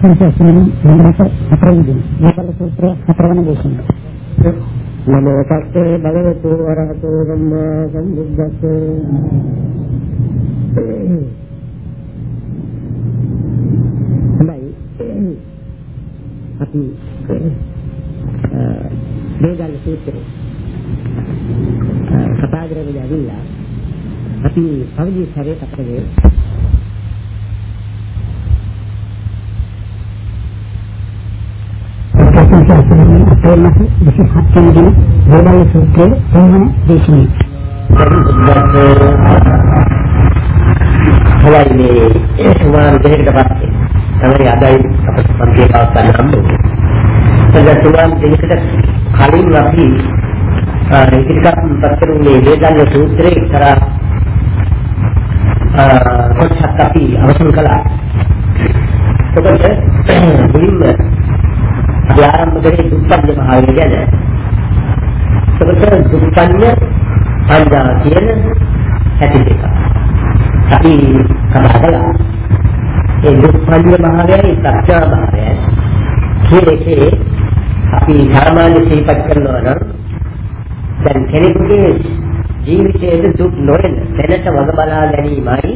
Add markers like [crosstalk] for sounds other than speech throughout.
සංසාරයෙන් මනස අපරදින මේකල සූත්‍රය හතරවන දේශනාව. නමෝ තස්සේ භගවතු වරහතෝ සම්මා සම්බුද්දස්සේ හොඳයි අපි මේගල් සූත්‍රය කතා කරගෙන ඇවිල්ලා අපි පරිදි සැරේ කතරේ සංසාරයෙන් අපේම විශේෂ හත්වෙනි දින මේගල් සූත්‍රයේ තුන්වන දේශනාව. හොයයි මේ සුමාන දෙකකට පස්සේ තමයි අදයි අපිට පන්තිය පවත්වන්න හම්බුනේ. එතන සුමාන දෙකකට කලින් අපි ඉතිරිකත් පස්කරුනේ වේදල්ල සූත්‍රයේ කරා කොටසක් අපි අවසන් කළා. එතකොට මුලින්ම අපි ආරම්භ කරේ දුප්පඤ්ඤ භාවය ගැන. එතකොට දුප්පඤ්ඤ පඤ්ඤා කියන හැටි දෙක. අපි කතා කළා. ඒ දුප්පඤ්ඤ භාවයයි ප්‍රඥා භාවයයි කියන එකේ අපි සාමාන්‍ය සිහිපත් කරනවා නම් දැන් කෙනෙකුගේ ජීවිතයේ දුක් නොවන දැනට වග බලා ගැනීමයි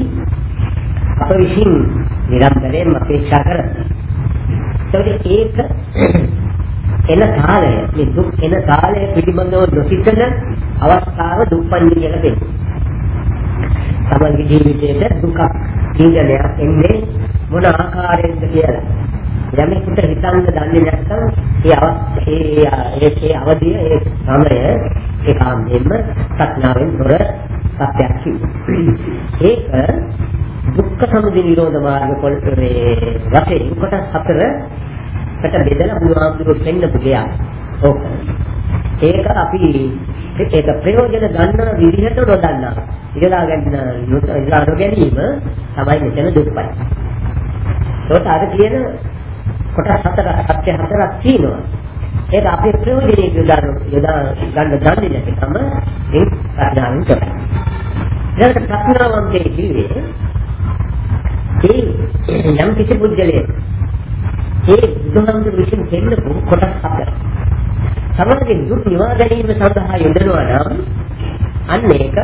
අප විසින් නිරන්තරයෙන් අපේක්ෂා කරන්නේ. ඒක එන කාලය මේ දුක් එන කාලය පිළිබඳව නොසිතන අවස්ථාව දුක්පන්නේ කියලා කියනවා. තමන්ගේ ජීවිතයේ දුක පීඩනයක් එන්නේ මොන ආකාරයෙන්ද කියලා. යමෙකුට හිතන්න දන්නේ නැත්නම් ඒ ඒ ඒකේ අවධිය ඒ සමය ඒ කාමයෙන්ම ප්‍රඥාවෙන් තොර සත්‍යයක් කිව්වා. ඒක දුක්ඛ සමුදය නිරෝධ මාර්ග පොළේ වශයෙන් කොටස් හතරකට බෙදලා බුදුහාමුදුරුවෝ පෙන්නපු දෙයක්. ඕක. ඒක අපි ඒක ප්‍රයෝජන ගන්න විදිහට නොදන්නා. ඉඳලා ගන්න ඉඳලා නොගැනීම තමයි මෙතන දුක්පත්. ඒකට අර කියන කොටස් හතරක් සත්‍ය හතරක් තියෙනවා. ඒක අපේ ප්‍රයෝජනෙට යොදා යොදා ගන්න දන්නේ නැතිකම ඒ ප්‍රඥාවෙන් තමයි. ඊළඟට ප්‍රඥාවන්තයේ ජීවේ ඒ යම් කිසි පුද්ගලයෙක් ඒ බුදුහාමුදුරු විසින් දෙන්නපු කොටස් හතර. සමහරවිට දුක් නිවා ගැනීම සඳහා යොදනවා නම් අන්න ඒක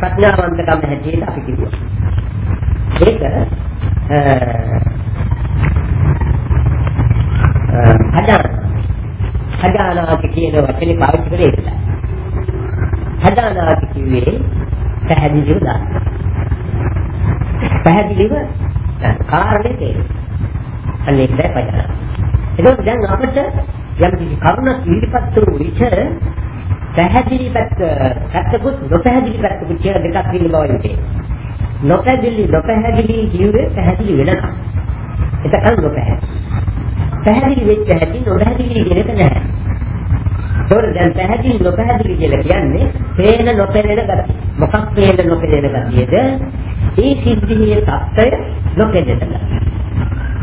ප්‍රඥාවන්තකම හැටියට අපි කිව්වා. ඒක හදාන හදානාති කියන වචනේ පාවිච්චි කරේ ඒකයි. හදානාති කිව්වේ පැහැදිලිව දාන්න. පැහැදිලිව කාරණේ තේරෙනවා. අන්න ඒක දැන් පදන. එතකොට දැන් අපිට යම් කිසි කරුණක් ඉදිරිපත් වූ විට පැහැදිලි පැත්ත පැත්තකුත් නොපැහැදිලි පැත්තකුත් කියලා දෙකක් තියෙන බව හිතේ. නොපැහැදිලි නොපැහැදිලි කියුවේ පැහැදිලි වෙනකම්. එතකන් නොපැහැදිලි. පැහැදිලි වෙච්ච හැටි නොපැහැදිලි කියන එක නැහැ. ඒකට දැන් පැහැදිලි නොපැහැදිලි කියලා කියන්නේ පේන නොපෙනෙන ගතිය. මොකක් පේන නොපෙනෙන ගතියද? ඒ සිද්ධියේ தත්ත්වය නොකෙදෙත.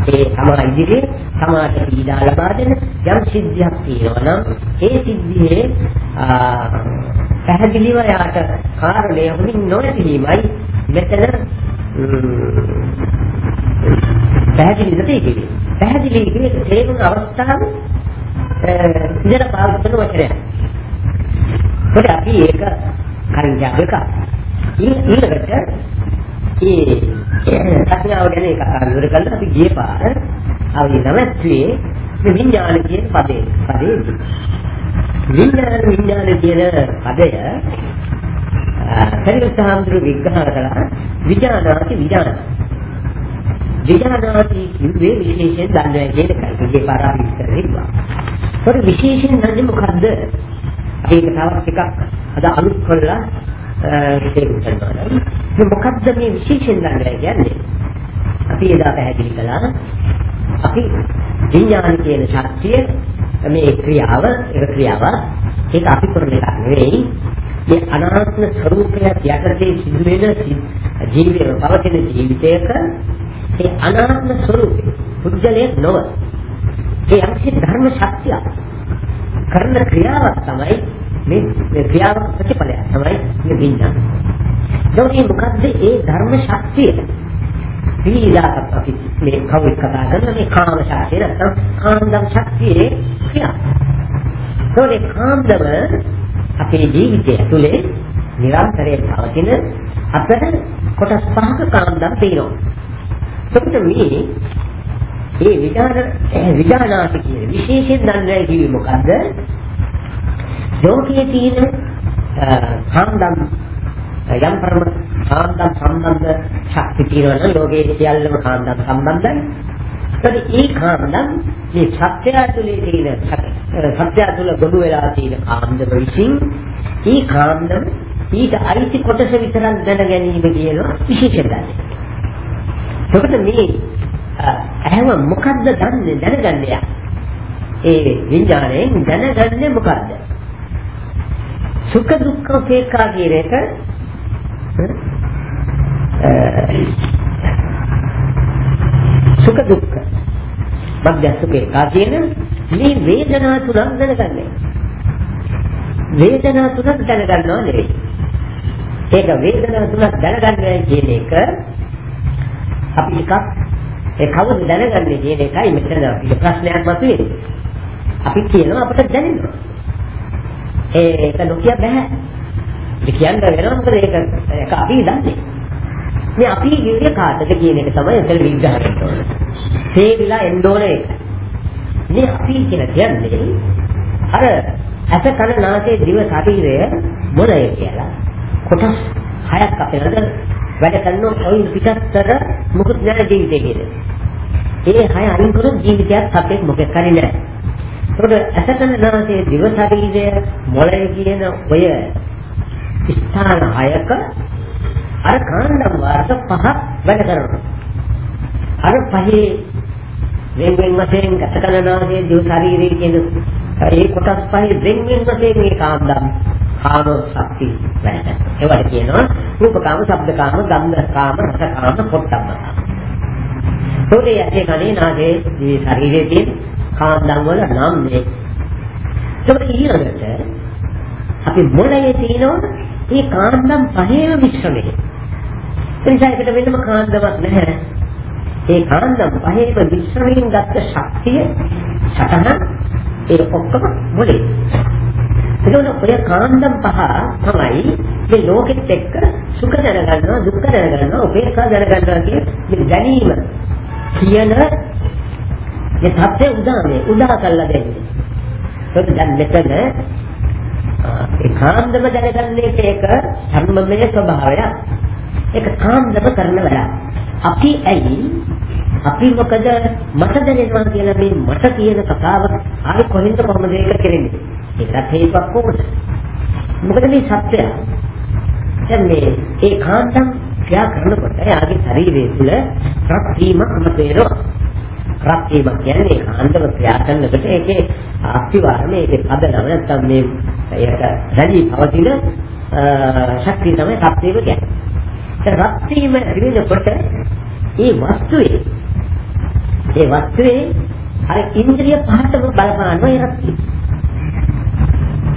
ඒ තමා ඉදිරියේ තමාට පීඩා ලබා දෙන යම් සිද්ධියක් තියෙනවා නම් ඒ සිද්ධියේ පැහැදිලිව යාට කාරණය හොමින් නොදැනීමයි මෙතන පැහැදිලිද තියෙන්නේ. පැහැදිලි කියන්නේ තේරුම් අවස්ථාව ඉඳලා පාවිච්චි කරන වචනයක්. කොට අපි ඒක කරින් ජාගක ඊළඟට ඒ ප්‍රඥාව ගැන එක අනුර කළා අපි ගියේ පාර. අපි නැවතුනේ මේ විඥාන කියන පදේ. පදේ විඥාන විඥාන කියන පදය පරිවර්තහාමුදුරු විග්‍රහ කළා විඥානාති විඥාන. විඥානාති කිව්වේ විශේෂයෙන් දන්නවා කියන එකයි. ගියේ පාර අපි විස්තර හිතුවා ඒක විශේෂයෙන් දන්නේ මොකද්ද? ඒක තවත් ටිකක් අද අලුත් කරලා තේරුම් ගන්නවා. මේ මොකද්ද මේ විශේෂයෙන් ගන්න කියන්නේ? අපි එදා පැහැදිලි කළා අපි විඥාන කියන ශක්තිය මේ ක්‍රියාව ඒක ක්‍රියාව ඒක අපි කරන එකක් නෙවෙයි මේ අනාත්ම ස්වરૂපය යටතේ සිදුවෙන ජීවිතය පවතින ජීවිතයක ඒ අනාත්ම ස්වરૂපය පුද්ගලයෙක් නොව ඒ අංශ ධර්ම ශක්තිය කරන ක්‍රියාවක් තමයි මේ ක්‍රියාව ප්‍රතිඵලය තමයි මේ විඥාන. ඒකේ මොකද්ද ඒ ධර්ම ශක්තිය? විවිධාකත් අපි මේ කවුරුත් කතා කරන මේ කාම ශක්තිය නැත්නම් කාන්දම් ශක්තියේ ක්‍රියා. ඒකේ කාන්දම අපේ ජීවිතය ඇතුලේ නිරන්තරයෙන් පවතින අපට කොටස් පහක කාන්දම් තියෙනවා. එතකොට මේ මේ විචාර විචාරනාති කියන විශේෂයෙන් දන්නේ කිව්වේ මොකද්ද? ලෝකයේ තියෙන කාන්දම් යම් පරම කාන්දම් සම්බන්ධ ශක්ති තියෙනවා නම් ලෝකයේ සියල්ලම කාන්දම් සම්බන්ධයි. ඒත් ඒ කාන්දම් මේ සත්‍යය තුළේ තියෙන සත්‍යය තුළ ගොනු වෙලා තියෙන කාන්දම විසින් ඒ කාන්දම් ඊට අයිති කොටස විතරක් දැන ගැනීම කියන විශේෂ ධර්මයක්. එතකොට මේ ඇහම මොකද්ද දන්නේ දැනගන්නේ ඒ විඥාණයෙන් දැනගන්නේ මොකද්ද? සුඛ දුක්ඛ උපේක්ඛා කියන එක සුඛ දුක්ඛ මධ්‍යස්ථ උපේක්ඛා කියන මේ වේදනා තුනක් දැනගන්නේ. වේදනා තුනක් දැනගන්නවා නෙවෙයි. ඒක වේදනා තුනක් දැනගන්නවා කියන එක අපි එකක් ඒ කවුද දැනගන්නේ කියන එකයි මෙතන අපිට ප්‍රශ්නයක් මතුවේ. අපි කියනවා අපිට දැනෙනවා. ඒක නොකිය බෑ. ඒ කියන්න වෙනවා මොකද ඒක ඒක අපි දන්නේ. මේ අපි කියන්නේ කාටද කියන එක තමයි එතන විග්‍රහ කරන්න ඕනේ. තේරිලා එන්න ඕනේ ඒක. මේ අපි කියලා කියන්නේ අර ඇස කන නාසය දිව ශරීරය මොනය කියලා කොටස් හයක් අපේ නේද වැඩ කරන ඔය පිටත්තර මුකුත් නැති ජීවිතේ කියන්නේ. ඒ හය අයින් කරොත් ජීවිතයක් අපේ මොකක් කරන්නේ නැහැ. ඒකට ඇසකන නාසයේ දිව ශරීරය මොළය කියන ඔය ස්ථාන හයක අර කාණ්ඩම් වාර්ත පහක් වැඩ කරනවා. අර පහේ වෙන වෙන වශයෙන් ඇසකන නාසයේ දිව ශරීරය කියන ඒ කොටස් පහේ වෙන වෙන වශයෙන් මේ කාණ්ඩම් කාම ශක්ති වැඩ. ඒවට කියනවා රූපකාම, ශබ්දකාම, ගන්ධකාම, රසකාම, පොට්ටබ්බකාම. ඒකේ ඇසේ කනේ නාසයේ මේ ශරීරයේ තියෙන කාන්දම් වල නම් මේ. ඒකට ඊළඟට අපි මොළයේ තියෙනවා මේ කාන්දම් පහේම මිශ්‍රණය. එනිසා ඒකට වෙනම කාන්දමක් නැහැ. ඒ කාන්දම් පහේම මිශ්‍රණයෙන් ගත්ත ශක්තිය සතන ඒ ඔක්කොම මොළේ. එතකොට ඔය කාණ්ඩම් පහ තමයි මේ ලෝකෙත් එක්ක සුඛ දැනගන්නවා දුක්ඛ දැනගන්නවා උපේක්ෂා දැනගන්නවා කියන මේ දැනීම කියන මේ තත්ත්වය උදානේ උදා කරලා දෙන්නේ. ඒක දැන් මෙතන ඒ කාණ්ඩම දැනගන්නේ ඒක ධර්මමය ස්වභාවය. ඒක කාණ්ඩම කරන වැඩ. අපි ඇයි අපි මොකද මට දැනෙනවා කියලා මේ මට කියන කතාව ආයි කොහෙන්ද කොහමද ඒක කෙරෙන්නේ ඒකත් හේතුවක් ඕන මොකද මේ සත්‍යය දැන් මේ ඒ කාන්තම් ක්‍රියා කරනකොට එයාගේ ශරීරය තුළ රත් වීමක් අමතේනවා රත් වීම කියන්නේ කාන්තම ක්‍රියා කරනකොට ඒකේ අස්තිවාරමේ ඒකේ පදනම නැත්තම් මේ ඒක රැඳී පවතින ශක්තිය තමයි රත් වීම කියන්නේ රත් වීම රිවෙනකොට ඒ වස්තුවේ ඒ වස්තුවේ අර ඉන්ද්‍රිය පහටම බලපානවා ඒ රත්තිය.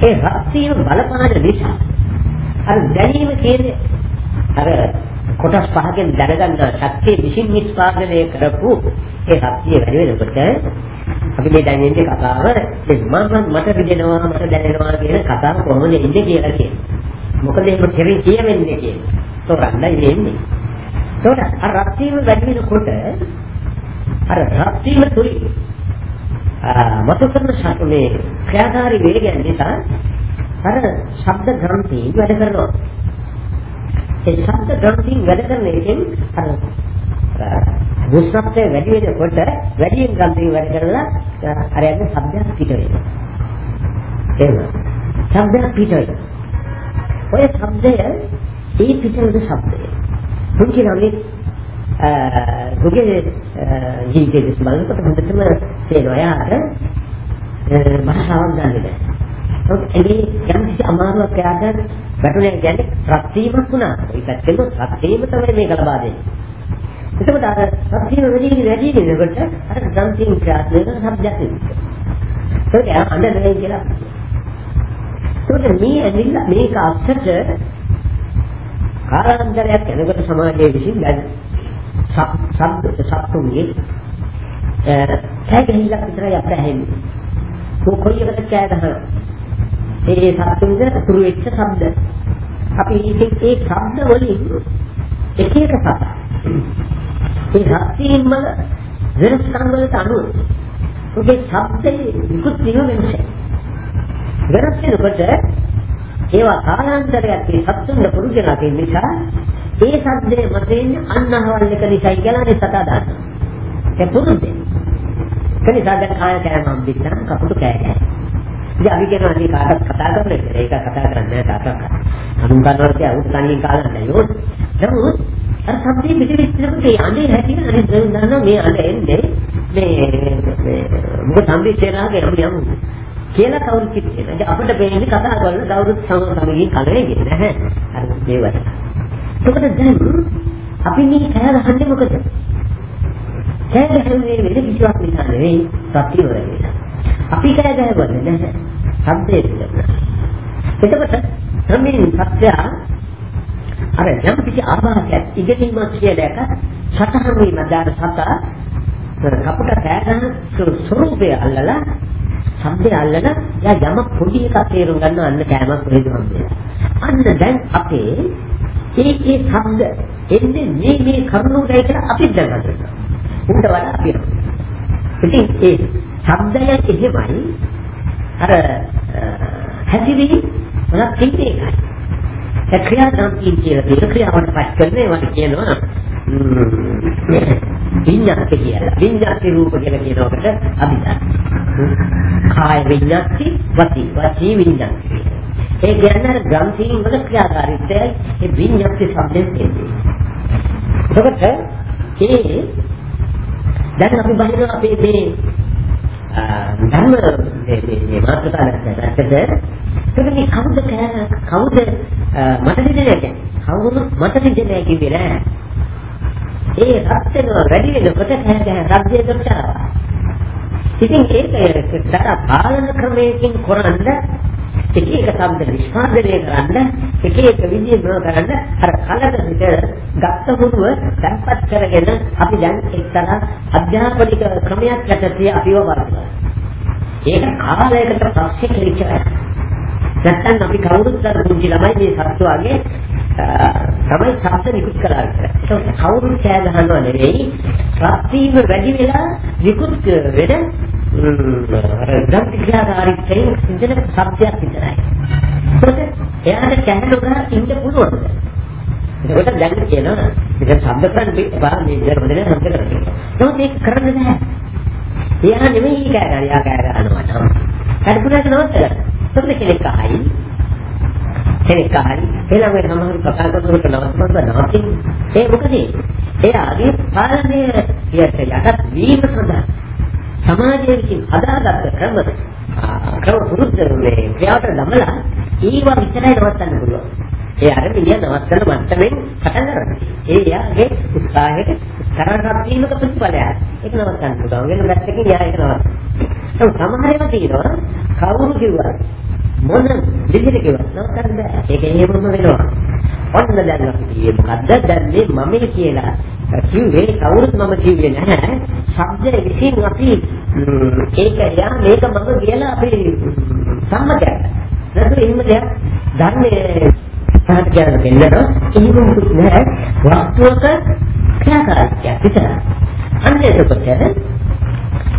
ඒ රත්තිය බලපාන නිසා අර දැනීම කියන්නේ අර කොටස් පහකින් දැනගන්න ශක්තිය විසින් නිස්පාදනය කරපු ඒ රත්තිය වැඩි වෙනකොට අපි මේ දැන් ඉන්නේ කතාව මම මට රිදෙනවා මට දැනෙනවා කියන කතාව කොහොමද ඉන්නේ කියලා කියන්නේ. මොකද ඒක කෙරේ කියවෙන්නේ කියන්නේ. තෝරන්නයි ඉන්නේ. ඒකට අර රත්තිය වැඩි වෙනකොට අර රත් වීම තුලින් මතු කරන ශක්තියේ ක්‍රියාකාරී වේගයන් නිසා අර ශබ්ද ග්‍රන්ථි වැඩ කරනවා. ඒ ශබ්ද ග්‍රන්ථි වැඩ කරන එකෙන් අර දුෂ්ණත්වය වැඩි වෙනකොට වැඩියෙන් ග්‍රන්ථි වැඩ කරලා අර යන්නේ ශබ්දයක් පිට වෙනවා. එහෙම. ශබ්දයක් පිට වෙනවා. ඔය ශබ්දය ඒ පිට වෙන ශබ්දය. මුචි නම් දුගේ ජීවිතේ දෙස් බලනකොට හොඳටම තේරෙනවා යාට භාෂාවක් ගන්න බැහැ. ඒකේ යම් කිසි අමාරුවක් යාට වැටුනේ කියන්නේ රත්වීමක් වුණා. ඒ පැත්තෙම රත්වීම තමයි මේක ලබා දෙන්නේ. එතකොට අර රත්වීම වැඩි වැඩි වෙනකොට අර ග්‍රන්ථින් ක්‍රියාත්මක වෙන શબ્දයක් එනවා. ඒක අඬන්නේ කියලා. ඒකට මේ ඇවිල්ලා මේක අස්සට කාලාන්තරයක් යනකොට සමාජයේ විසින් දැන් ශබ්ද සත්තුන්ගේ කෑ ගහිලා විතරයි අපට ඇහෙන්නේ. කොයි එකට කෑ ගහනවා. ඒ සත්තුන්ගේ තුරු වෙච්ච ශබ්ද. අපි ඉතින් ඒ ශබ්ද වලින් එක එක සත. ඒ රත්ීන් වල වෙනස්කම් වලට අනුව ඔබේ ශබ්දයේ විකුත් වෙනස. වෙනස් වෙනකොට ඒවා කාලාන්තරයක් ඒ සත්තුන්ගේ පුරුදු වෙන නිසා ඒ ශබ්දයේ මතෙන් අන්නහවල් එක නිසායි කියලා නේ සතා දානවා. ඒ පුරුද්දේ. කෙනිසා දැන් කාය කෑම හම්බෙන්න කපුටු කෑ කෑ. ඉතින් අපි කියනවා මේ කාටත් කතා කරන්න කියලා. ඒක කතා කරන්නේ නැහැ තාත්තා. අනුන් කරනවා කිය උත් තනියෙන් කාලා නැහැ යෝත්. නමුත් අර සම්පූර්ණ පිටිවිස්සකට ඒ අඬේ හැටියට අනිත් දන්නවා මේ අඬ එන්නේ මේ මොකද සම්පූර්ණේනාගේ අපි යමු. කියලා කවුරු කිව්වේ. ඉතින් අපිට වෙන්නේ කතා කරන කවුරුත් සම සමගින් කලෙන්නේ නැහැ. අර දේවල්. එතකොට දැන් අපි මේ කෑ ගහන්නේ මොකද? කෑ ගහන්නේ වෙන කිසිවක් නිසා නෙවෙයි සත්‍ය වල. අපි කෑ ගහවන්නේ නැහැ. සබ්දේ විතර. එතකොට සම්මින් සත්‍ය අර යම් කිසි ආභාසයක් ඉගෙනීමක් කියලා එක සතහන් වීම දාර සත කපුට කෑ ගන්න ස්වරූපය අල්ලලා සම්දේ අල්ලන යා යම පොඩි එකක් තේරුම් ගන්න අන්න කෑමක් කොහෙද හම්බෙන්නේ. අන්න දැන් අපේ ඒ ඒ ශබ්ද එන්නේ මේ මේ කරුණුටයි කියලා අපි දැනගන්නවා. උන්ට වඩා අපි. ඉතින් ඒ ශබ්දය එහෙමයි අර හැදිවි මොනක් කියන්නේ ඒකයි. ඒ ක්‍රියාදාමකින් කියලා දෙක ක්‍රියාවට පත් කරන්නේ වට කියනවා විඤ්ඤාති කියලා. විඤ්ඤාති රූප කියලා කියනකොට අභිධර්ම. කාය විඤ්ඤාති වති වති විඤ්ඤාති. ඒ කියන්නේ ග්‍රන්ථීන් වල ක්‍රියාකාරීත්වයයි ඒ විඤ්ඤාති શબ્දයෙන් කියන්නේ. එතකොට ඒ දැන් අපි බලනවා අපේ මේ ධර්ම මේ මේ මාතෘකාවට එතකොට මේ කවුද කවුද මට දෙන්නේ කවුරු මට දෙන්නේ කිව්වේ නෑ ඒ රත් වෙනවා වැඩි වෙනකොට කෑ කෑ රබ්දේ දොට්ටා. ඉතින් ඒක දර පාලන ක්‍රමයකින් කරන්න එක එක શબ્ද නිෂ්පාදනය කරන්න එක එක විදිහට කරන්න අර කලක විතර ගත්ත මුදුව දැන්පත් කරගෙන අපි දැන් එක්තරා අධ්‍යාපනික ක්‍රමයක් යටතේ අපිව වර්ධනය. ඒක කාලයකට පස්සේ කෙලිචරයි. නැත්නම් අපි කවුරුත් අර පුංචි ළමයි මේ සත්වාගේ තමයි ශබ්ද නිකුත් කරලා ඒක කවුරුත් කෑ ගහනවා නෙවෙයි රත්වීම වැඩි වෙලා නිකුත් වෙන අර ධම්පිකාකාරීත්වයෙන් සිදෙන ශබ්දයක් විතරයි. ඒකත් එයාට කැහලුණා ඉන්න පුළුවන්. ඒකට දැන් කියනවා මේක ශබ්ද කරන්න එපා මේ ජර්මනිය ශබ්ද කරන්න. නමුත් මේක කරන්නේ නැහැ. එයා නෙමෙයි කෑ ගහනවා. එයා කෑ ගහනවා නම්. හරිපුරට නවත්තලා. සොත් කෙනෙක් අහයි කෙනෙක් අහයි එහෙනම් මේ සමහර කතා කරනකොට නවත්තන්න නවතින් ඒ මොකද එයාගේ පාලනය යට යටත් වීම සඳහා සමාජයේ විසින් හදාගත්ත ක්‍රම ක්‍රම පුරුද්ද මේ ක්‍රියාවට දමලා ඒවා විතරයි නවත්තන්න පුළුවන් ඒ අර මිනිහ නවත්තන මට්ටමින් පටන් ගන්නවා. ඒ යාගේ උත්සාහයට කරණාත්මක ප්‍රතිඵලයක්. ඒක නවත්තන්න පුළුවන්. වෙන පැත්තකින් යා ඒක නවත්තන්න. සමහර ඒවා තියෙනවා කවුරු කිව්වත් මොන විදිහට කිව්වත් නවත්තන්න බෑ. ඒක එහෙමම වෙනවා. ඔන්න දැන් අපි කියේ මොකද්ද? දැන් මේ මම කියලා කිව්වේ කවුරුත් මම කිව්වේ නැහැ. ශබ්දයේ විසින් අපි ඒක යා මේක මම කියලා අපි සම්මතයක්. නැත්නම් එහෙම දෙයක් ධර්මයේ සාහිත්‍ය කියන දෙන්නට එහෙම මුකුත් නැහැ. වස්තුවක ක්‍රියාකාරීත්වයක් විතරයි. අන්න එතකොට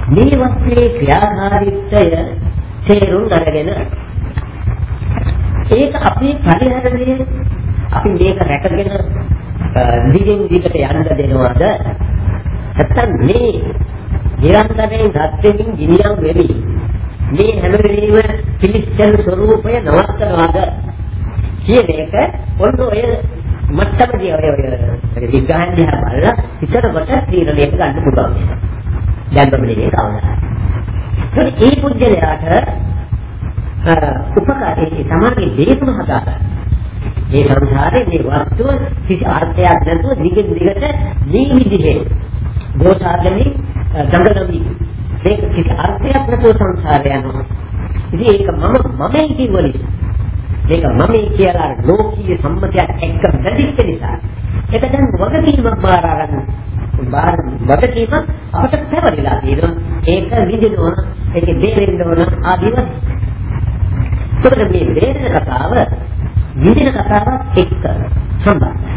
මේ වස්තුවේ ක්‍රියාකාරීත්වය තේරුම් අරගෙන ඒක අපේ පරිහරණය අපි මේක රැකගෙන දිගින් දිගට යන්න දෙනවද නැත්නම් මේ නිරන්තරයෙන් ගත්තෙමින් ගිනියම් වෙවි මේ හැම වෙලෙම පිළිස්සන ස්වરૂපය නවත්තනවාද කියන එක ඔන්න ඔය මට්ටමදී ඔය ඔය විග්‍රහණ දිහා බලලා හිතනකොට තීරණයක් ගන්න පුළුවන්. දැන් මම මේක කවදා. ඒ පුද්ගලයාට උපකාරයේ තමයි දේතුම හදාගන්න. මේ සංසාරේ මේ වස්තුව කිසි අර්ථයක් නැතුව දිගින් දිගට මේ විදිහේ දෝෂාදමි දඟලමි මේක කිසි අර්ථයක් නැතුව සංසාරය යනවා. ඉතින් ඒක මම මමයි කියවලි. මේක මම කියලා ලෝකීය සම්මතයක් එක්ක බැඳිච්ච නිසා ඒක දැන් වගකීමක් බාර ගන්න වගකීම අපට පැවරිලා තියෙනවා. ඒක විඳිනවා, ඒකේ බේරෙන්න ඕන ආදීව. ඒකට මේ බේරෙන කතාව විඳින කතාවත් එක්ක සම්බන්ධයි.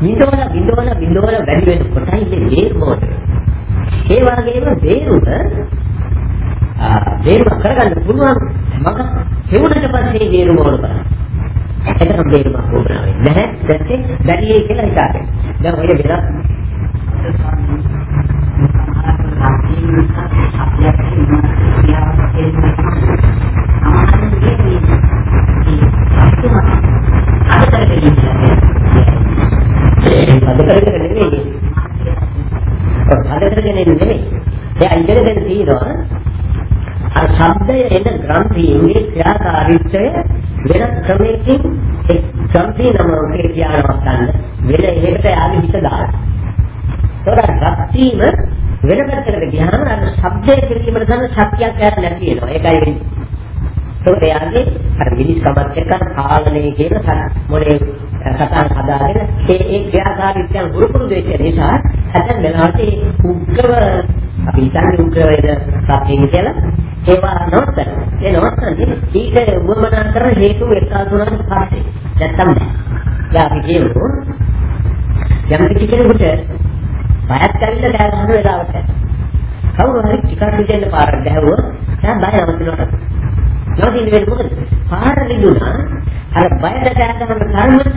විඳවන විඳවන විඳවන වැඩි වෙනකොටයි මේ බේරුමෝට. ඒ වගේම බේරුම බේරුම කරගන්න පුළුවන් මම හේවුනට පස්සේ බේරුම ඕන කරා. එතන බේරුම වුණා වෙන්නේ නැහැ. දැක්කේ බැරියේ කියලා හිතාගෙන. දැන් ඔය වෙලා අද කරගෙන නෙමෙයි. අද කරගෙන නෙමෙයි. දැන් ඉගෙනගෙන තියෙනවා අර ශබ්දය එන ග්‍රන්ථියේ ක්‍රියාකාරීත්වය වෙන ක්‍රමයකින් ඒ ග්‍රන්ථිය නම ඔකේ කියනවා ගන්න වෙන එකකට යාගේ හිත දාන්න. ඒකට ගත්තීම වෙන පැත්තකට ගියාම අර ශබ්දය කිරීමට ගන්න ශක්තියක් යාට නැති වෙනවා. ඒකයි වෙන්නේ. ඒකට එයාගේ අර මිනිස්කමත් එක්ක පාලනය කියන මොලේ සතන් හදාගෙන ඒ ඒ ක්‍රියාකාරීත්වයන් හුරුපුරු දෙක නිසා හැදෙන වෙලාවට ඒ උග්‍රව අපි හිතන්නේ උග්‍ර වේද සත්‍යයෙන් කියලා ඒවා නවත්තන ඒ නවත්තන්නේ ඊට උවමනා කරන හේතු එක්කාසු වුණාට පස්සේ නැත්තම් බෑ අපි කියමු යම් කිසි කෙනෙකුට බයත් ඇවිල්ලා කෑ ගහන වෙලාවට කවුරු හරි ටිකක් විදින්න පාරක් ගැහුවොත් එයා බය නවතිනවා නවතින වෙන්නේ මොකද? පාර රිදුනා අර බයට දැනගන්න කර්මස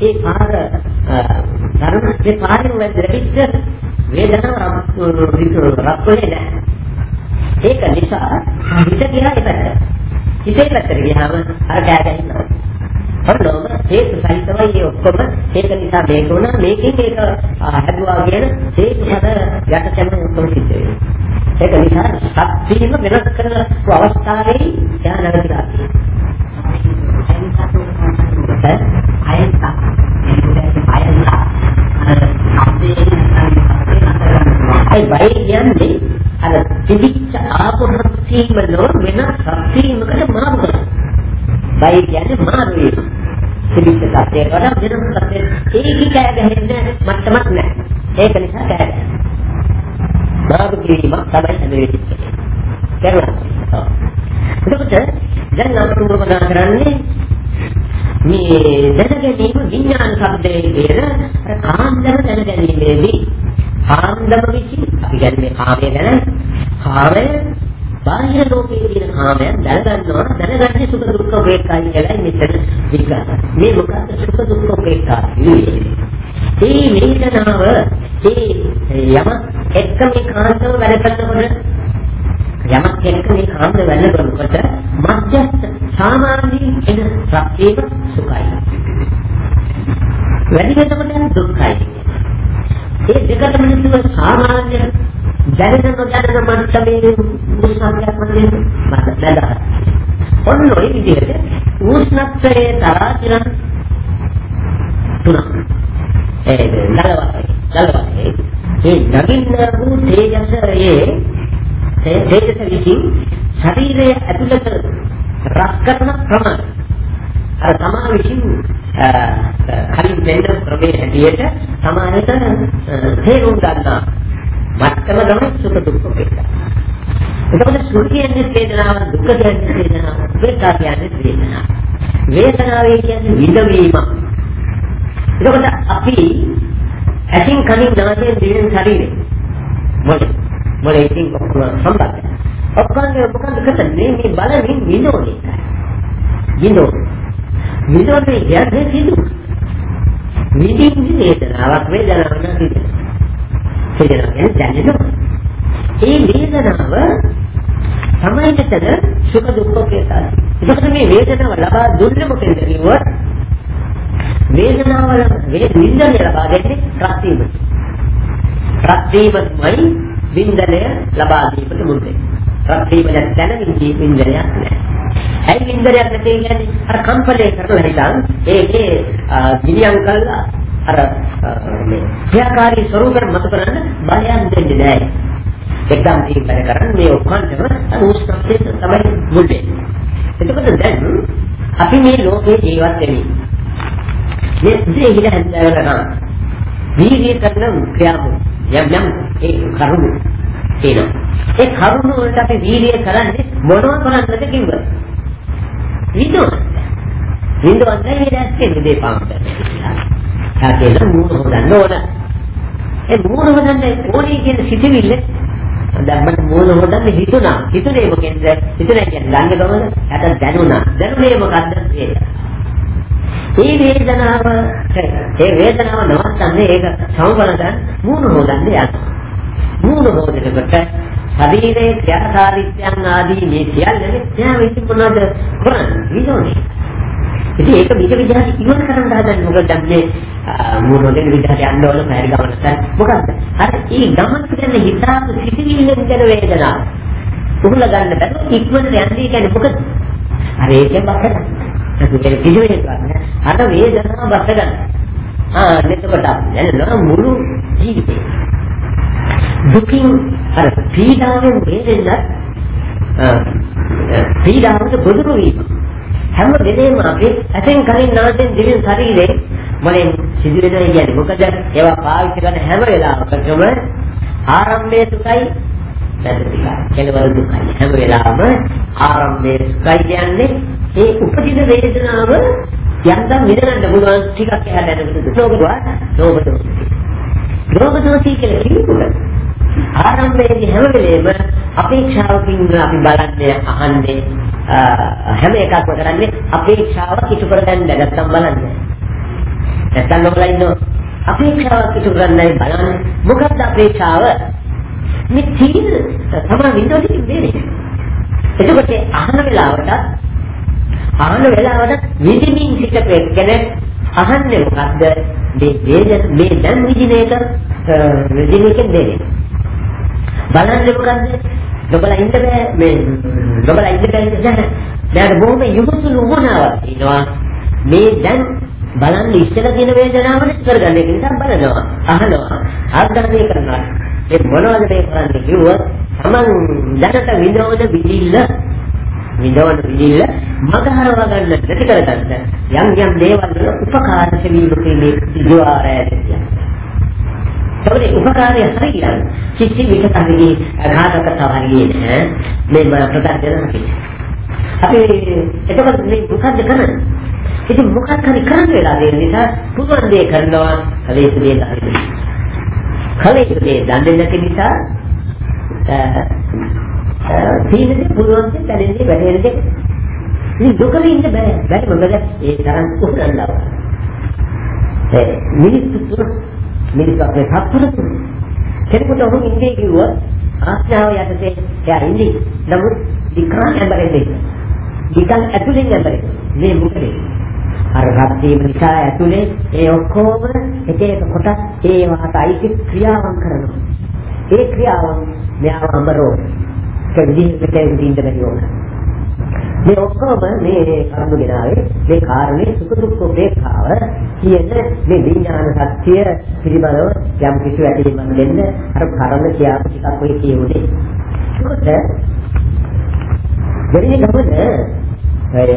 ඒ පාර ධර්ම ඒ පාරෙන් වැදෙච්ච වේදනාව රක්කුනේ නැහැ. ඒක නිසා හිත ගියා එපැත්ත. හිතේ පැත්තට ගියාම අර කෑ ගැහිනවා. ඔන්නෝම හේතු සහිතවයි මේ ඔක්කොම ඒක නිසා මේක වුණා මේකෙන් ඒක හැදුවා කියන හේතු හද යටතැන ඔක්කොම සිද්ධ වෙනවා. ඒක නිසා ශක්තියම වෙනස් කරන අවස්ථාවේ යා නැවතිලා ඒ බයි කියන්නේ අර තිබිච්ච ආපු ශක්තියම නෝ වෙන ශක්තියකට මාරු කරනවා. බයි කියන්නේ මාරු වීම. තිබිච්ච ශක්තිය වඩා වෙන ශක්තිය ඒක කෑ ගැහෙන්න මට්ටමක් නැහැ. ඒක නිසා කෑ ගැහෙනවා. මාරු කිරීමක් තමයි හැදෙන්නේ. කරලා. එතකොට දැන් අපිට උවමනා කරන්නේ මේ දැනගැනීම විඥාන શબ્දයේ කියන කාන්දම දැනගැනීමේදී කාන්දම විසින් අපි කියන්නේ කාමය ගැන කාමය බාහිර ලෝකයේ තියෙන කාමයන් දැනගන්නවා දැනගන්නේ සුඛ දුක්ඛ වේකයි කියලා මෙතන විග්‍රහ. මේ මොකක්ද සුඛ දුක්ඛ වේකා මේ වේදනාව ඒ යම එක්ක මේ කාන්තව වැඩ කරනකොට යමක් එක්ක මේ කාන්ත වැඩ කරනකොට මධ්‍යස්ථ සාමාන්‍ය එන ප්‍රත්‍යේක සුඛයි. වැඩි වෙනකොට දුක්ඛයි. ඒ දෙකම මිනිස්සු සාමාන්‍ය දැනෙන නොදැනෙන මට්ටමේ උෂ්ණත්වයක් වගේ මතකලා. ඔන්න ඔය විදිහට උෂ්ණත්වයේ තරහ කියන තුනක්. ඒ නලවයි නලවයි ඒ නගින්න වූ තේජසයේ තේජස විසින් ශරීරයේ ඇතුළත රත් කරන ප්‍රමාණය අර තමා විසින් කලින් වෙන්න ක්‍රමයේ හැටියට සමානට තේරුම් ගන්නා මත්තම තමයි සුඛ දුක්ඛ වේදනා. එතකොට සුඛ කියන්නේ වේදනාව දුක්ඛ කියන්නේ වේදනාව වේදනා කියන්නේ වේදනාව. වේදනාවේ කියන්නේ විඳවීම. එතකොට අපි ඇසින් කනින් නාසයෙන් දිවෙන් ශරීරේ මොකද මොලේ ඉතින් ඔක්කොම සම්බන්ධයි. ඔක්කොම මොකද කරන්නේ මේ බලමින් විනෝදේ. විනෝද. විනෝදේ කියන්නේ සිදු. විඳින්න වේදනාවක් වේදනාවක් නැතිද? වේදනාව කියන්නේ දැනෙනවා. ඒ වේදනාව තමයි මෙතන සුඛ දුක්ඛ වේදනා. ඒකට මේ වේදනාව ලබා දුන්නේ මොකෙන්ද කිව්වොත් වේදනාව මේ විඳින්න ලබා දෙන්නේ ප්‍රතිම. ප්‍රතිමයි විඳනය ලබා දීමට මුල් වෙන්නේ. ප්‍රතිම නැත්නම් විඳින්නයක් නැහැ. ඇයි විඳනයක් නැති කියන්නේ අර කම්පණය කරලා හිටන් ඒකේ ගිනියම් කළා අර මේ ක්‍රියාකාරී ස්වරූපෙ මත කරන්න බලයන් දෙන්නේ නැහැ. එක්දම් දීපර කරන්නේ මේ ඔක්කොන්ටම උස්තප්පේ තමයි මුල් වෙන්නේ. එතකොට දැන් අපි මේ ලෝකේ ජීවත් වෙන්නේ මේ දේ හිල හැන්දවරන වීර්ය කරන ක්‍රියාව යම් යම් ඒ කරුණු තියෙනවා. ඒ කරුණු වලට අපි වීර්යය කරන්නේ මොනව කරන්නද කිව්වද? විනෝද. විනෝද නෙවෙයි දැක්කේ මේ පාන්දර. තාකේල මූණ හොදන්න ඕන. ඒ මූණ හොදන්න ඕනේ කියන සිතිවිල්ල දැන් මට මූණ හොදන්න හිතුණා. හිතුනේ මොකෙන්ද? හිතුනේ කියන්නේ ගන්න ගමන යට දැනුණා. දැනුනේ මොකද්ද? ඒ වේදනාව ඒ වේදනාව නවත්තන්නේ ඒක සමබලයන් මූණ හොදන්න යනවා. මූණ හොදනකොට ශරීරයේ ක්‍රියාකාරීත්වයන් ආදී මේ සියල්ලම එයා වෙන්නේ මොනවද කරන්නේ? විනෝනේ. ඉතින් ඒක විද විදිහට ඉවර කරන්න හදන්නේ මොකද මේ මූණ හොදන විදිහට යන්න ඕන පැය ගමනට. මොකද්ද? අර ඒ ගමන කියන්නේ හිතාපු සිටිවිල්ලෙන් දැන වේදනාව. උහුල ගන්න බැරුව ඉක්මනට යන්නේ කියන්නේ මොකද? අර ඒකෙන් බස්සගන්න. ඒක කිසිවෙන්නේ නැහැ. අර වේදනාව බස ගන්න. ආ එතකොට දැනෙනවා මුළු ජීවිතේ. දුකින් අර පීඩාවෙන් වේදෙන්න පීඩාවට ගොදුරු වීම. හැම වෙලේම අපි ඇසෙන් කලින් නාසයෙන් දිවෙන් ශරීරේ මොලෙන් සිදුවෙනවා කියන්නේ මොකද ඒවා පාවිච්චි කරන හැම වෙලාවකම ආරම්භයේ දුකයි පැහැදිලියි. කෙලවර දුකයි. හැම වෙලාවම ආරම්භයේ දුකයි කියන්නේ ඒ උපදින වේදනාව යන්තම් විඳගන්න පුළුවන් ටිකක් එහාට යනකොට දුකවා ලෝභ දෝෂ. ලෝභ දෝෂී කියලා කිව්වොත් ආරම්භයේදී හැම වෙලේම අපේක්ෂාවකින් අපි බලන්නේ අහන්නේ හැම එකක්ම කරන්නේ අපේක්ෂාව ඉටු කරගන්න නැත්නම් බලන්නේ. නැත්නම් නොබලා ඉන්නවා. අපේක්ෂාව ඉටු කරන්නයි බලන්නේ. මොකක්ද අපේක්ෂාව? මේ තීන තමයි විඳෝදී ඉන්නේ. එතකොට අහන වෙලාවට අහන වෙලාවට විඳින්මින් සිටපු එක්කෙනෙක් අහන්නේ මොකද්ද? මේ වේදන මේ දැන් විඳින එක විඳින එකෙන් දෙන්නේ. බලන්නේ මොකද්ද? නොබලා ඉන්න බෑ මේ නොබලා ඉන්න බෑ ඉතින් දැන් බොහොම යොමුසුළු වුණාවක් ඉනවා. මේ දැන් බලන්න ඉස්සර තියෙන වේදනාවට කරගන්න එක නිසා බලනවා අහනවා. ආග්‍රහණය කරනවා. ඒ මොනවද මේ කරන්නේ කිව්වොත් තමන් දැනට විනෝද විදිල්ල විනෝද විදිල්ල මගහරව ගන්න නැති කරගන්න. යම් යම් දේවල් වල උපකාර සෙවීම කියන්නේ. සිදුආරය ඒකේ උපකාරය හරියට කිසි විකතකගේ ඝාතකතාවන්නේ නෑ මේ ප්‍රකාශන අපි අපි එතකොට මේ මොකද්ද කරන්නේ? ඉතින් මොකක් හරි කරන්න වෙලා දෙන නිසා පුළුවන් දේ කරනවා කලේ දේ හරියට කලේ දේ දන්නේ නැති නිසා තීනදී පුළුවන් දේ දැනෙන්නේ වැටෙන්නේ ඉතින් දුකෙ ඉන්න බෑ. බෑ. මොකද ඒ තරම් උහුරන්නවා ඒ මිනිස්සු තුන මිනිස්සු අපේ සත්තුරු කෙනෙකුට ඔහු ඉන්නේ කිව්වොත් ආඥාව යටතේ එයා ඉන්නේ. නමුත් විකාන් ඇඹරෙන්නේ විකාන් ඇතුලෙන් ඇඹරෙන්නේ මේ මොකද අර රත් වීම නිසා ඇතුලේ ඒ ඔක්කොම එක එක කොටස් ඒ වාට අයිති ක්‍රියාවන් කරනවා. ඒ ක්‍රියාවන් මෙයාව අඹරෝ. කෙවිදිහකට කෙවිදින්න බැරි වුණා මේ ඔක්කොම මේ කරුණු ගෙනාවේ මේ කාරණේ සුඛ දුක්ඛ උපේක්ඛාව කියන මේ විඥාන සත්‍ය පිළිබඳව යම් කිසි වැටීමක් දෙන්න අර කර්ම කියාපු ටිකක් ඔය කියුනේ. ඒකත් දෙවියන් ගමන අය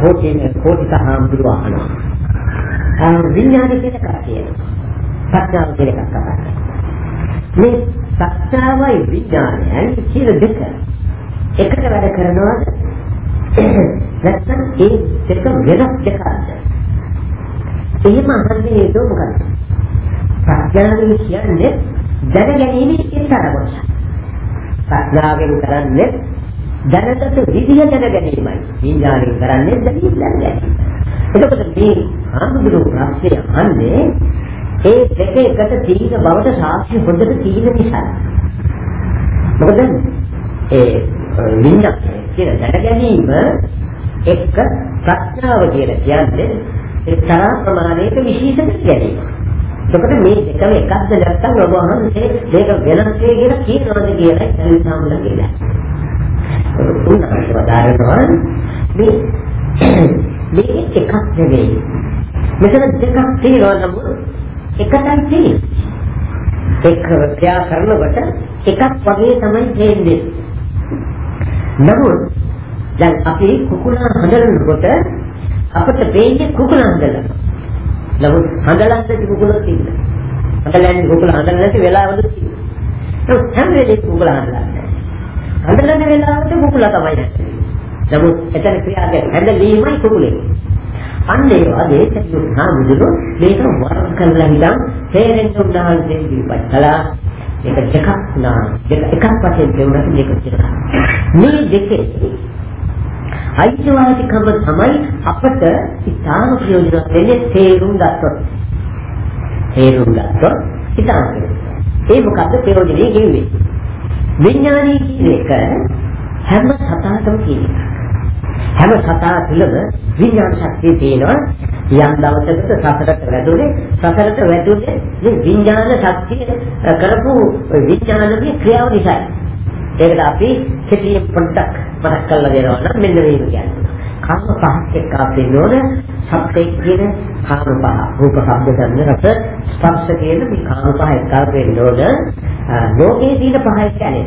පොටින් පොටි සාහම්දුර අහනවා. ආ විඥාන කියන කාර්යය. සත්‍යාව කියන එකක් කතා මේ සත්‍යාවයි විඥානයයි කියන දෙක එකට වැඩ කරනවාද නැත්නම් ඒ දෙක වෙනස් දෙකක්ද? එහෙම අහන්නේ හේතුව මොකක්ද? ප්‍රඥාවෙන් කියන්නේ දැන ගැනීමේ ඉස්සරහට. ප්‍රඥාවෙන් කරන්නේ දැනගත විදිය දැන ගැනීමයි. විඥාණයෙන් කරන්නේ දැනීම දැන ගැනීම. එතකොට මේ ආමුදුරු ප්‍රශ්නය අහන්නේ ඒ දෙක එකට තීන බවට සාක්ෂි හොඳට තීන නිසා. මොකද ඒ විඥානය කියන දැන ගැනීම එක්ක ප්‍රඥාව කියලා කියන්නේ එක්තරා ප්‍රමාණයක විශේෂ ගැනීම. එතකොට මේ දෙකම එකක්ද නැත්නම් ඔබ වහන්සේ මේක වෙනස් වේ කියලා කියනවාද කියලා හිතාමුල කියලා. උන්වහන්සේ වදාරනවා මේ මේ එකක් නෙවෙයි. මෙතන දෙකක් තියෙනවා නමුත් එකයි තියෙන්නේ. එක් ක්‍රියා කරනකොට එකක් වගේ තමයි දෙන්නේ. නමුත් දැන් අපි කුකුණා හදනකොට අපිට වෙන්නේ කුකුණා හදලා. නමුත් හදලන්න කුකුණා තියෙනවා. හදලන්නේ කුකුල හදන්න නැති වෙලාවද තියෙනවා. හැම වෙලේම කුකුල හදලා හදලන වෙලාවට කුකුල තමයි නැත්තේ. නමුත් එතන ක්‍රියාවේ හැදලීමයි කුකුලේ. අන්න ඒ වගේ සත්‍යුහා බුදුරෝ මේක වරම් කරලා හිටන් තේරෙන්න උදාහරණයක් දීපත් කළා. ඒක දෙකක් නා දෙක එකක් වශයෙන් දෙවුනට මේක දෙකක්. මේ දෙකේ අයිතිවාසිකම තමයි අපට ඉතාම ප්‍රයෝජනවත් වෙන්නේ තේරුම් ගත්තොත්. තේරුම් ගත්තොත් ඉතාම ඒ මොකද්ද ප්‍රයෝජනෙ ගෙව්වේ? විඥානයේ කියන එක හැම සතාටම කියන එක. හැම සතා තුළම විඥාන ශක්තිය තියෙනවා. යම් දවසකට සසරට වැදුනේ සසරට වැදුනේ මේ විඥාන ශක්තිය කරපු විඥානයේ ක්‍රියාව නිසායි. ඒකට අපි කෙටියෙන් පොඩ්ඩක් මතක් කරලා දෙනවා නම් මෙන්න මේක කියන්නේ. කාම පහක් එක්ක අපි නෝන සත්‍යයේ කියන කාම පහ රූප ශබ්ද ගන්න රස ස්පර්ශ කියන මේ කාම පහ එක්ක අපි නෝන ලෝකයේ තියෙන පහ කියන්නේ.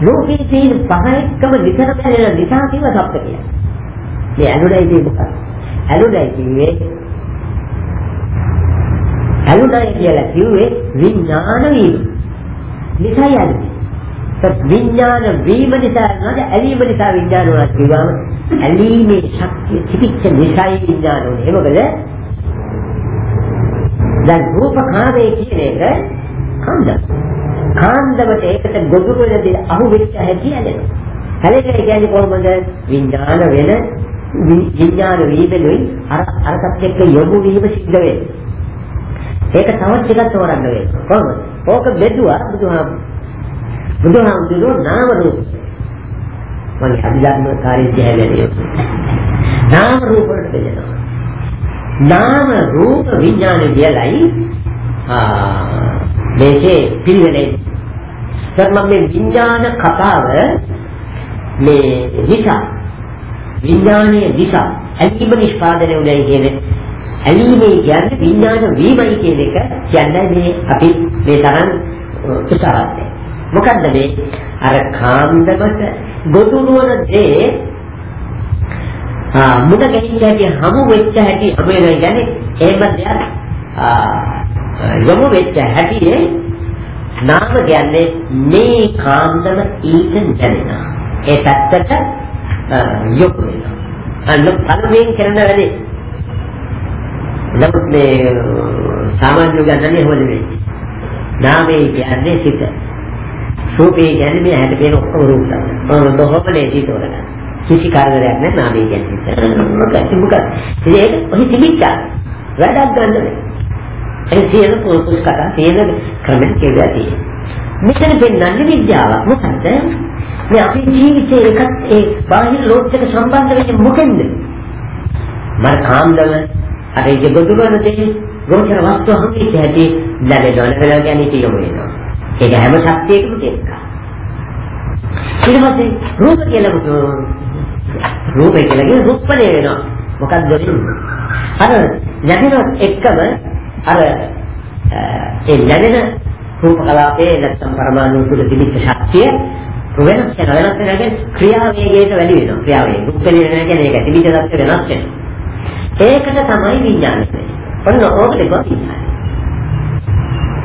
ලෝකයේ තියෙන පහ එක්කම විතර බැලලා නිසා කිව්ව සත්‍ය කියලා. මේ ඇලුඩයි කියේ මොකක්ද? ඇලුඩයි කිව්වේ ඇලුඩයි කියලා කිව්වේ විඥාන වීම. නිසා යන්නේ. විඥාන වීම නිසා නේද ඇලීම නිසා විඥාන වුණා කියවම ඇලීමේ ශක්තිය තිබිච්ච නිසායි විඥාන උනේ මොකද දැන් රූප කාමයේ කියන එක කාන්දම කාන්දමට ඒකට ගොදුරු වෙනදී අහු වෙච්ච හැටි ඇලෙනවා. හැලෙන්නේ කියන්නේ කොහොමද? විඥාන වෙන විඥාන වීමෙනුයි අර අරකට එක්ක යොමු වීම සිද්ධ වෙන්නේ. ඒක තවත් ටිකක් තෝරන්න වෙනවා. කොහොමද? ඕක බෙදුවා බුදුහාමුදුරුවෝ බුදුහාමුදුරුවෝ නාම රූප. මගේ අභිධර්ම කාර්යය කියන්නේ. නාම රූප වලට බෙදෙනවා. නාම රූප විඥාන කියලයි ආ මේකේ පිළිවෙලේ. ධර්ම මේ විඥාන කතාව මේ නිසා විඥානයේ නිසා ඇලීම නිෂ්පාදනය උදයි කියන්නේ ඇලීමේ කියන්නේ විඥාන වීමයි කියන එක කියන්නේ මේ අපි මේ තරම් උසාවියි මොකද්ද මේ? අර කාන්දමට ගොදුරුවන දේ ආ මුණ ගැහිච්ච හැටි හමු වෙච්ච හැටි හමු වෙනවා කියන්නේ එහෙම දෙයක් යොමු වෙච්ච හැටි නාම කියන්නේ මේ කාන්දම ඊට දැනෙනවා ඒ පැත්තට යොමු වෙනවා අන්න පළවෙනි කරන වැඩේ නමුත් මේ සාමාන්‍ය ගණනේ හොද වෙන්නේ නාමයේ කියන්නේ සිත රූපේ කියන්නේ මේ ඇහැට පේන ඔක්කොම රූප තමයි. බොහොම ලේසි තෝරගන්න. කිසි කාර්යයක් නැහැ නාමය කියන්නේ. මොකක්ද මොකක්ද? ඒක ඔහි තිබිච්චා. වැඩක් ගන්න බෑ. ඒ සියල පොතස් කරා තියෙන ක්‍රමෙන් කියලා තියෙනවා. මෙතන පෙන්වන්නේ විද්‍යාවක්. මොකද්ද? මේ අපේ ජීවිතේ එකත් ඒ බාහිර ලෝකයක සම්බන්ධ වෙන්නේ මොකෙන්ද? මර කාන්දම අර ඒක ගොදුරන දෙන්නේ ගෝචර වස්තු හම්බෙච්ච හැටි ලැබෙනවා. නේද? කියන්නේ තියෙනවා වෙනවා. ඒක හැම ශක්තියකම තියෙනවා. ඊට පස්සේ රූප කියලා රූපය කියලා කියන රූපණය වෙනවා. මොකක්ද වෙන්නේ? අර නැගෙනත් එක්කම අර ඒ නැගෙන රූප කලාපේ නැත්නම් පරමාණු තුල තිබිච්ච ශක්තිය වෙනස් වෙන වෙනස් වෙනකන් ක්‍රියා වේගයට වැඩි වෙනවා. ක්‍රියා වේගය. රූපණය වෙනවා කියන්නේ ඒක තිබිච්ච ශක්තිය වෙනස් වෙනවා. ඒකට තමයි විඥානය. ඔන්න ඕකට ගොඩක්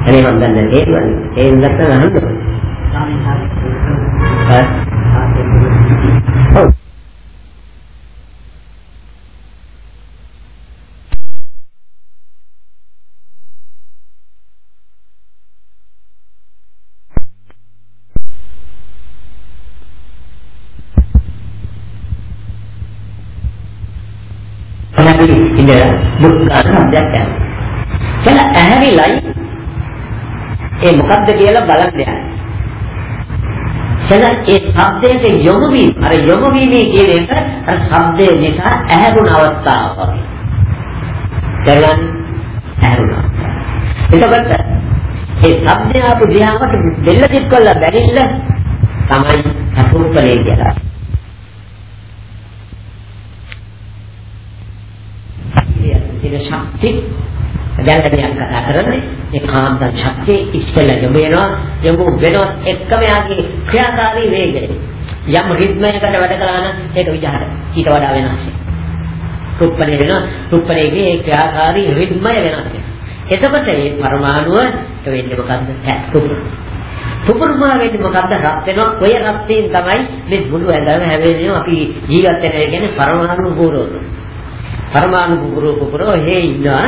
අනේ මම දන්නේ ඒ වගේ ඒ නැත්නම් අහන්න ඔව් තමයි ඉඳලා බුද්ධ ධර්මයක් යනවා. කියලා ඇහැරිලයි ඒ මොකද්ද කියලා බලන්න යන්න. එතන ඒ ශබ්දයට යොමු වීම අර යොමු වීමේ කියන එක අර ශබ්දය නිසා ඇහැරුණ අවස්ථාව වගේ. දැන් ඇහැරුණා. එතකොට ඒ ශබ්දය ආපු දිහාවට දෙල්ල දික් කළා බැරිල්ල තමයි සතුප්පලේ කියලා. ඒ ශක්ති දැන් දෙයක් කතා කරන්නේ ඒ කාන්ත ශක්තිය ඉස්සෙල්ලා යොමු වෙනවා යොමු වෙනවත් එක්කම යාගේ ක්‍රියාකාරී වේගය යම් රිද්මයකට වැඩ කළා නම් ඒක විජහට ඊට වඩා වෙනස් රුප්පණේ වෙනවා රුප්පණේගේ ඒ ක්‍රියාකාරී රිද්මය වෙනස් එතකොට මේ පරමාණුවට වෙන්නේ මොකද්ද? පුපුරු. පුපුරුමා වෙන්නේ මොකද්ද? රත් වෙනවා. ඔය රත් වීම තමයි මේ මුළු ඇඟම හැවෙන්නේ අපි ජීවත් වෙන කියන්නේ පරමාණු පුපුරෝ. පරමාණු පුපුරෝ පුපුරෝ හේ ඉන්නවා.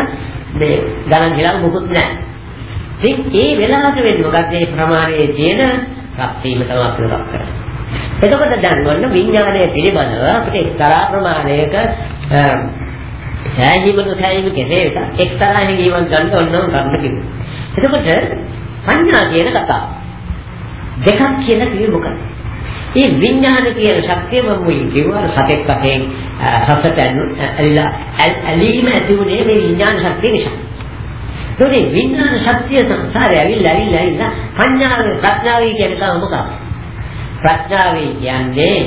මේ ගණන් කියලා මොකුත් නැහැ. ඉතින් ඒ වෙලාවට වෙන්නේ මොකද්ද? මේ ප්‍රමාණයේ තියෙන රත් වීම තමයි අපිට රත් කරන්නේ. එතකොට දැන් වන්න විඥානය පිළිබඳව අපිට එක්තරා ප්‍රමාණයක සෑහීම නොසෑහීම කෙසේ වෙතත් එක්තරා හැඟීමක් ගන්න ඕනම කරන්න කිව්වා. එතකොට සංඥා කියන කතාව දෙකක් කියලා කිව්වේ මොකද? මේ විඥාන කියන ශක්තිය මම මුලින් කිව්වා සතෙක් වශයෙන් සසත ඇලිලා ඇලීම ඇති උනේ මේ විඥාන ශක්තිය නිසා. ඒකේ විඥාන ශක්තිය සංසාරේ ඇවිල්ලා ඇවිල්ලා ඇවිල්ලා පඤ්ඤාව ප්‍රඥාවයි කියන එක මොකක්ද? ප්‍රඥාවයි කියන්නේ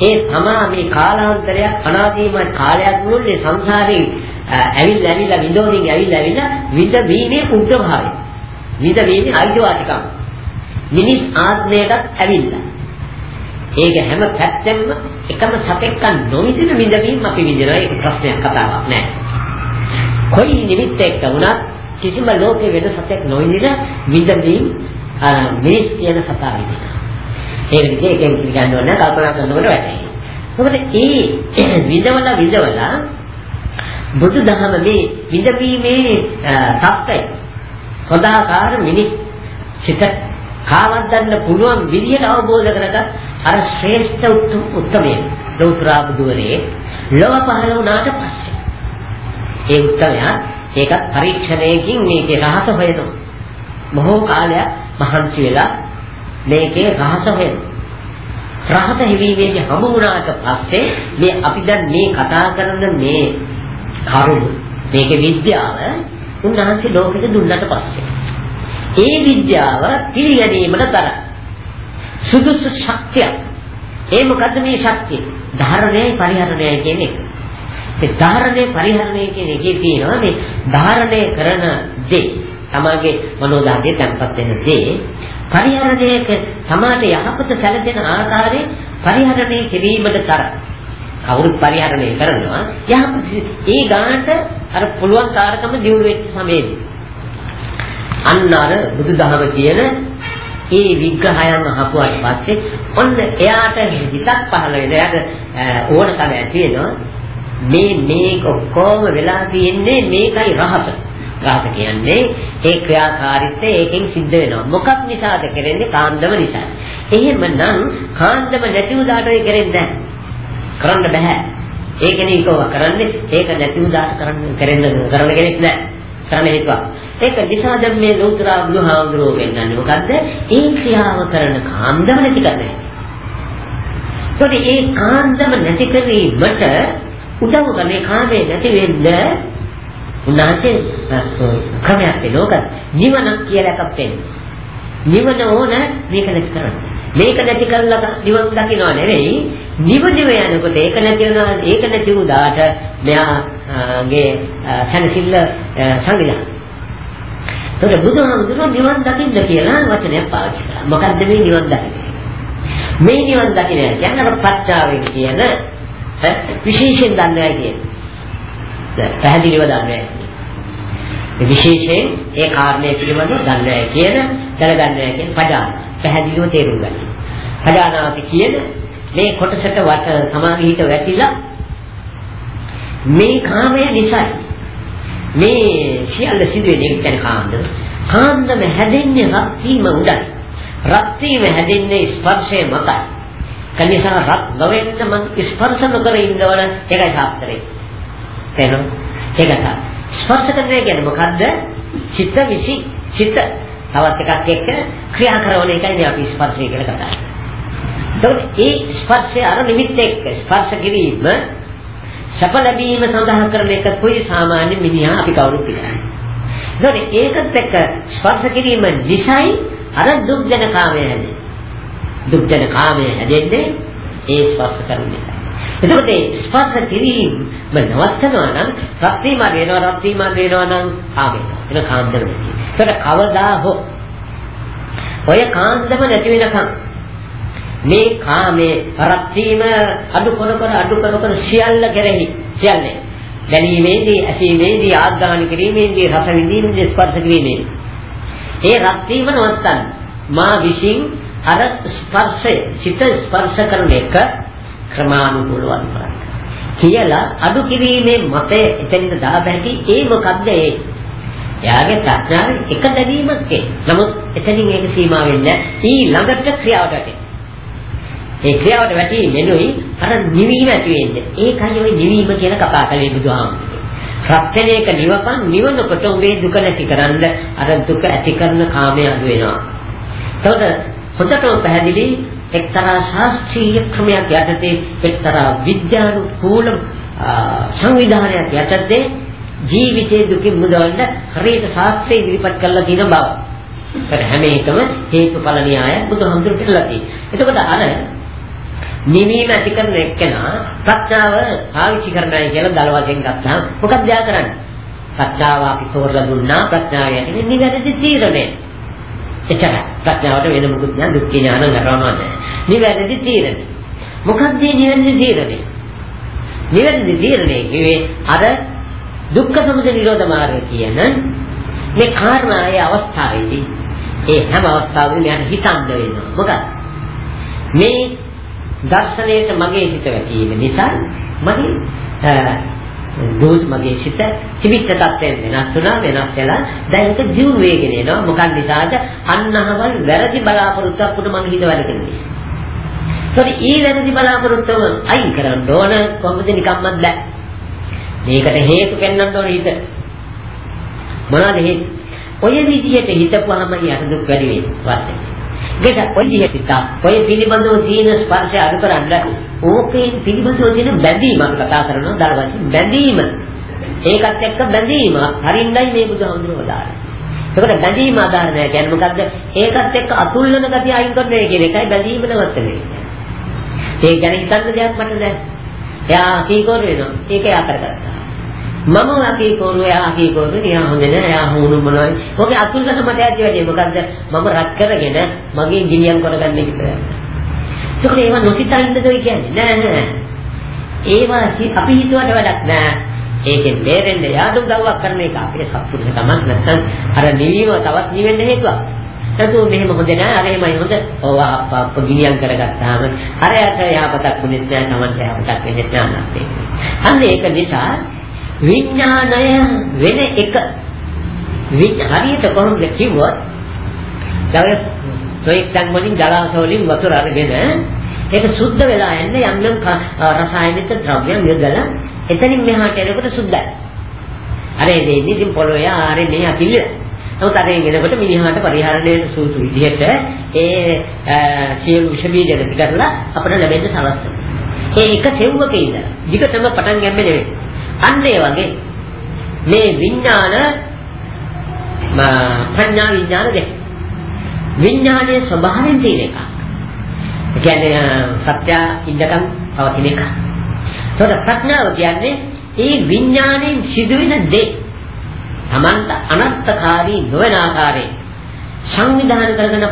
ඒ තමා මේ කාලාන්තරයක් අනාදීමත් කාලයක් මුළුල්ලේ සංසාරේ ඇවිල්ලා ඇවිල්ලා විඳෝමින් ඇවිල්ලා ඇවිල්ලා විඳ වීමේ උද්ද භාවය. විඳ වීමේ අයිතිවාසිකම්. මිනිස් ආත්මයටත් ඇවිල්ලා. ඒක හැම පැත්තෙම එකම සතෙක්ක නොවිදින විඳවීම අපි විඳිනවා ඒක ප්‍රශ්නයක් කතාවක් නෑ. කොයි නිමිත්ත එක්ක වුණත් කිසිම ලෝකේ වෙන සතෙක් නොවිදින විඳවීම මිනිස් කියන සතා විඳිනවා. ඒක විදිහේ එකෙන් පිළිගන්න ඕන කල්පනා කරනකොට වැටේ. මොකද ඒ [clears throat] විඳවලා විඳවලා බුදුදහම මේ විඳවීමේ தත්ත්වය සදාකාර මිනිස් සිත කාවද්දන්න පුළුවන් විදියට අවබෝධ කරගත් අර ශ්‍රේෂ්ඨ උත්තමය ලෞතර බුදුරේ ලොව පහළ වුණාට පස්සේ ඒ උත්තමයා ඒක පරීක්ෂණයකින් මේකේ රහස හොයනවා. බොහෝ කාලයක් මහන්සි වෙලා මේකේ රහස හොයනවා. රහත හිවීමේදී හමු වුණාට පස්සේ මේ අපි දැන් මේ කතා කරන මේ කරුණ මේකේ විද්‍යාව උන්වහන්සේ ලෝකෙට දුන්නට පස්සේ ඒ විද්‍යාව පිළිගැනීමට තරම් සුදුසු ශක්තිය. ඒ මොකද්ද මේ ශක්තිය? ධාරණය පරිහරණය කියන එක. ඒ ධාරණය පරිහරණය කියන එකේ තියෙනවා මේ ධාරණය කරන දේ. තමගේ මනෝධාතයේ තැන්පත් වෙන දේ. පරිහරණයක සමාජ යහපත සැලසෙන ආකාරයෙන් පරිහරණය කිරීමට තරම් කවුරුත් පරිහරණය කරනවා යහපත. ඒ ගානට අර පුළුවන් කාර්කම දියුණු වෙච්ච සමයේදී අන්න අර බුදුදහම කියන ඒ විග්‍රහයන් අහපුවාට පස්සේ ඔන්න එයාට හිතක් පහළ වෙන එයාට ඕනකම ඇති වෙනවා. මේ මේක ඔක්කොම වෙලා තියෙන්නේ මේකයි රහස. රහස කියන්නේ ඒ ක්‍රියාකාරීත්වය ඒකෙන් සිද්ධ වෙනවා. මොකක් නිසාද කරන්නේ? කාන්දම නිසා. එහෙමනම් කාන්දම නැති උදාට ඒ කරන්නේ නැහැ. කරන්න බෑ. ඒකනේ ඒකව කරන්නේ. ඒක නැති උදාට කරන්න කරන්න කරන්න කෙනෙක් නැහැ. කරන්න හිතුවා. ඒක නිසා දැන් මේ ලෝතර බුදුහාමුදුරුවෝ වෙන්නන්නේ මොකද්ද? ඒ ක්‍රියාව කරන කාන්දම නැති කරන්නේ. ඒකේ ඒ කාන්දම නැති කිරීමට උදව් කරන කාමයේ නැති වෙන්න උන්වහන්සේ ක්‍රමයක් දෙනෝක නිවන කියලා එකක් දෙන්නේ. නිවන ඕන මේක නැති කරන්න. මේක නැති කරලා නිවන් දකින්න නෙවෙයි නිවදිව යනකොට ඒක නැති වෙනවා ඒක නැති උදාට මෙයාගේ සනසිල්ල සංගිලා. ඒකට බුදුහාමුදුරුවෝ නිවන් දකින්න කියලා වචනයක් පාවිච්චි කරා. මොකද්ද මේ නිවන් දකින්නේ? මේ නිවන් දකින්න කියන්නේ පච්චාවෙන් කියන විශේෂයෙන් දන්නේ කියන්නේ. පැහැදිලිව දන්නේ විශේෂයෙන් ඒ කාරණය පිළිබඳව දන්නේ කියන දැනගන්නේ කියන පදාන පැහැදිලිව තේරුම් ගන්න. පදානාති කියන මේ කොටසට වට සමාධිහිත වැටිලා මේ කාමය නිසායි. මේ සියල්ල සිදුවෙන්නේ කියන කාන්දම කාන්දම හැදෙන්නේ රත් වීම උඩයි. රත් වීම හැදෙන්නේ ස්පර්ශය මතයි. කනිසා රත් නොවෙන්න මං ස්පර්ශ නොකර ඉන්නවන ඒකයි සාත්‍රේ. තේරෙනවද ඒක තමයි. ස්පර්ශ කරන්නේ කියන්නේ මොකද්ද? චිත්ත විසි චිත්ත. තවත් එකක් එක්ක ක්‍රියා කරන එකයි අපි ස්පර්ශය කියලා කතා කරන්නේ. එතකොට ඒ ස්පර්ශය අර නිමිත්ත එක්ක ස්පර්ශ කිරීම සැප ලැබීම සඳහා කරන එක කොයි සාමාන්‍ය මිනිහා අපි කවුරුත් පිළිගන්නේ. ඒකත් එක්ක ස්පර්ශ කිරීම නිසයි අර දුක් ජන කාමය හැදෙන්නේ. දුක් ජන කාමය හැදෙන්නේ ඒ ස්පර්ශ කරන නිසා. එතකොට ඒ ස්පර්ශ කිරීම නවත්තනවා නම් රත් වීම වෙනවා රත් වීම වෙනවා නම් කාමය. එන කාන්දම නැති. ඒකට කවදා හෝ ඔය කාන්දම නැති වෙනකම් මේ කාමයේ රත් වීම අඩු කර කර අඩු කර කර සියල්ල කෙරෙහි සියල්ලේ දැනීමේදී ඇසීමේදී ආග්‍රහණ කිරීමේදී රස විඳීමේදී ස්පර්ශ කිරීමේදී ඒ රත් වීම නවත්තන්න මා විශ්ින් අර ස්පර්ශය සිත ස්පර්ශ කරන එක ක්‍රමානුකූලව කරන්න කියලා අඩු කිරීමේ මතය එතනින් දාපැටි ඒ මොකද්ද ඒ එයාගේ ප්‍රඥාවේ එක දැනීමක් ඒ. නමුත් එතනින් ඒක සීමා වෙන්නේ ඊළඟට ක්‍රියාවට වැටේ. ඒ ක්‍රියාවට වැටීමෙනුයි අර නිවීම ඇති වෙන්නේ. ඒකයි ওই නිවීම කියන කතා කලේ බුදුහාමුදුරුවෝ. රත්නේක නිවපන් නිවනකොට උඹේ දුක නැති කරන්න අර දුක ඇති කරන කාමය අඩු වෙනවා. එතකොට හොඳටම පැහැදිලි එක්තරා ශාස්ත්‍රීය ක්‍රමයක් යටතේ එක්තරා විද්‍යානුකූල සංවිධානයක් යටතේ ජීවිතයේ දුකින් මුදවන්න හරියට ශාස්ත්‍රයේ ඉදිරිපත් කරලා තියෙන බව. ඒත් හැම එකම හේතුඵල න්‍යාය බුදුහාමුදුරුවෝ කියලා තියෙනවා. එතකොට අර නිවීම ඇති කරන එක්කෙනා ප්‍රඥාව පාවිච්චි කරන්නයි කියලා දල වශයෙන් ගත්තාම මොකක්ද යා කරන්නේ? ප්‍රඥාව අපි තෝරලා දුන්නා ප්‍රඥාව කියන්නේ නිවැරදි තීරණය. එච්චර ප්‍රඥාවට වෙන මොකුත් නෑ දුක්ඛ ඥාන නරවන්නේ. නිවැරදි තීරණය. මොකක්ද නිවැරදි තීරණය? නිවැරදි තීරණය කිව්වේ අර දුක්ඛ සමුදය නිරෝධ මාර්ගය කියන මේ කාරණායේ අවස්ථාවේදී ඒ හැම අවස්ථාවෙම යන හිතන්න වෙනවා. මොකද මේ දර්ශනයට මගේ හිත වැටීම නිසා මගේ දෝස් මගේ සිත තිබිච්ච තත්ත්වයෙන් වෙනස් වුණා වෙනස් වෙලා දැන් ඒක දියුණු වෙගෙන එනවා මොකක් නිසාද අන්නහවල් වැරදි බලාපොරොත්තුවක් උඩ මගේ හිත වැඩ කරන්නේ. ඒත් ඊ වැරදි බලාපොරොත්තුව අයින් කරන්න ඕන කොහොමද නිකම්මත් බෑ. මේකට හේතු පෙන්වන්න ඕනේ හිත. මොනවද හේතු? ඔය විදිහට හිතපුවාම යට දුක් වැඩි වෙනවා. ඒක ඔය විදිහට ඔය පිළිබඳව තියෙන ස්පර්ශය අඩු කරන්න ඕකේ පිළිබඳව තියෙන බැඳීමක් කතා කරනවා දරවශයෙන් බැඳීම. ඒකත් එක්ක බැඳීම හරින්නයි මේ බුදුහාමුදුරුවෝ දාන්නේ. එතකොට බැඳීම ආධාරණය කියන්නේ මොකද්ද? ඒකත් එක්ක අතුල්ලන ගතිය අයින් කරන්නේ කියන එකයි බැඳීම නවත්තන්නේ. ඒ ගැන හිතන්න දෙයක් මට නැහැ. එයා කීකෝර වෙනවා. ඒක එයා කරගත්තා. මම වගේ කෝරු එයා වගේ කෝරු එයා හොඳ නෑ එයා හුණු මොනවයි. ඔගේ අතුල්කට මට ඇති වැඩි මොකද්ද? මම රත් කරගෙන මගේ ගිනියම් කරගන්න විතරයි. ඒකේ ඒවා නොසිතින්ද දෙයි කියන්නේ නෑ නෑ. ඒවා අපි හිතුවට වැඩක් නෑ. ඒකෙන් බේරෙන්න යාඩු දව්වක් කරන එක අපේ සත්පුරුෂ තමක් නැත්නම් අර නිවීම තවත් නිවෙන්න හේතුවක්. නැතු මෙහෙම හොඳ නෑ අර එහෙමයි හොඳ. ඔව් අප ගිනියම් කරගත්තාම අරයට යහපතක් වුණෙත් නෑ Tamanට යහපතක් වෙන්නේ නෑ අන්න ඒක නිසා විඥාණය වෙන එක හරියට කොහොමද කිව්වොත් දැන් සොයික්තන් වලින් ජලාශ වලින් වතුර අරගෙන ඒක සුද්ධ වෙලා යන්නේ යම් යම් රසායනික ද්‍රව්‍යයන් යොදලා එතනින් මෙහාට එනකොට සුද්ධයි. අර ඒ දෙන්නේ ඉතින් පොළොය ආරේ මේ අකිල්ල. නමුත් අර එනකොට මිනිහාට පරිහරණයට සූතු විදිහට ඒ සියලු විෂ බීජ නැති කරලා අපිට ලැබෙන්න සලස්වනවා. ඒ එක සෙව්වක ඉඳලා. විකටම පටන් ගන්නේ නෙවෙයි. අන්න ඒ වගේ මේ විඥාන ප්‍රඥා විඥාන දෙක. විඥානයේ ස්වභාවයෙන් තියෙන එක. ඒ කියන්නේ සත්‍ය ඉන්නකම් පවතින එක. ඒතකොට ප්‍රඥාව කියන්නේ ඒ විඥාණයෙන් සිදුවෙන දේ. Tamanta අනත්තකාරී නොවන ආකාරයෙන් සංවිධානය කරගෙන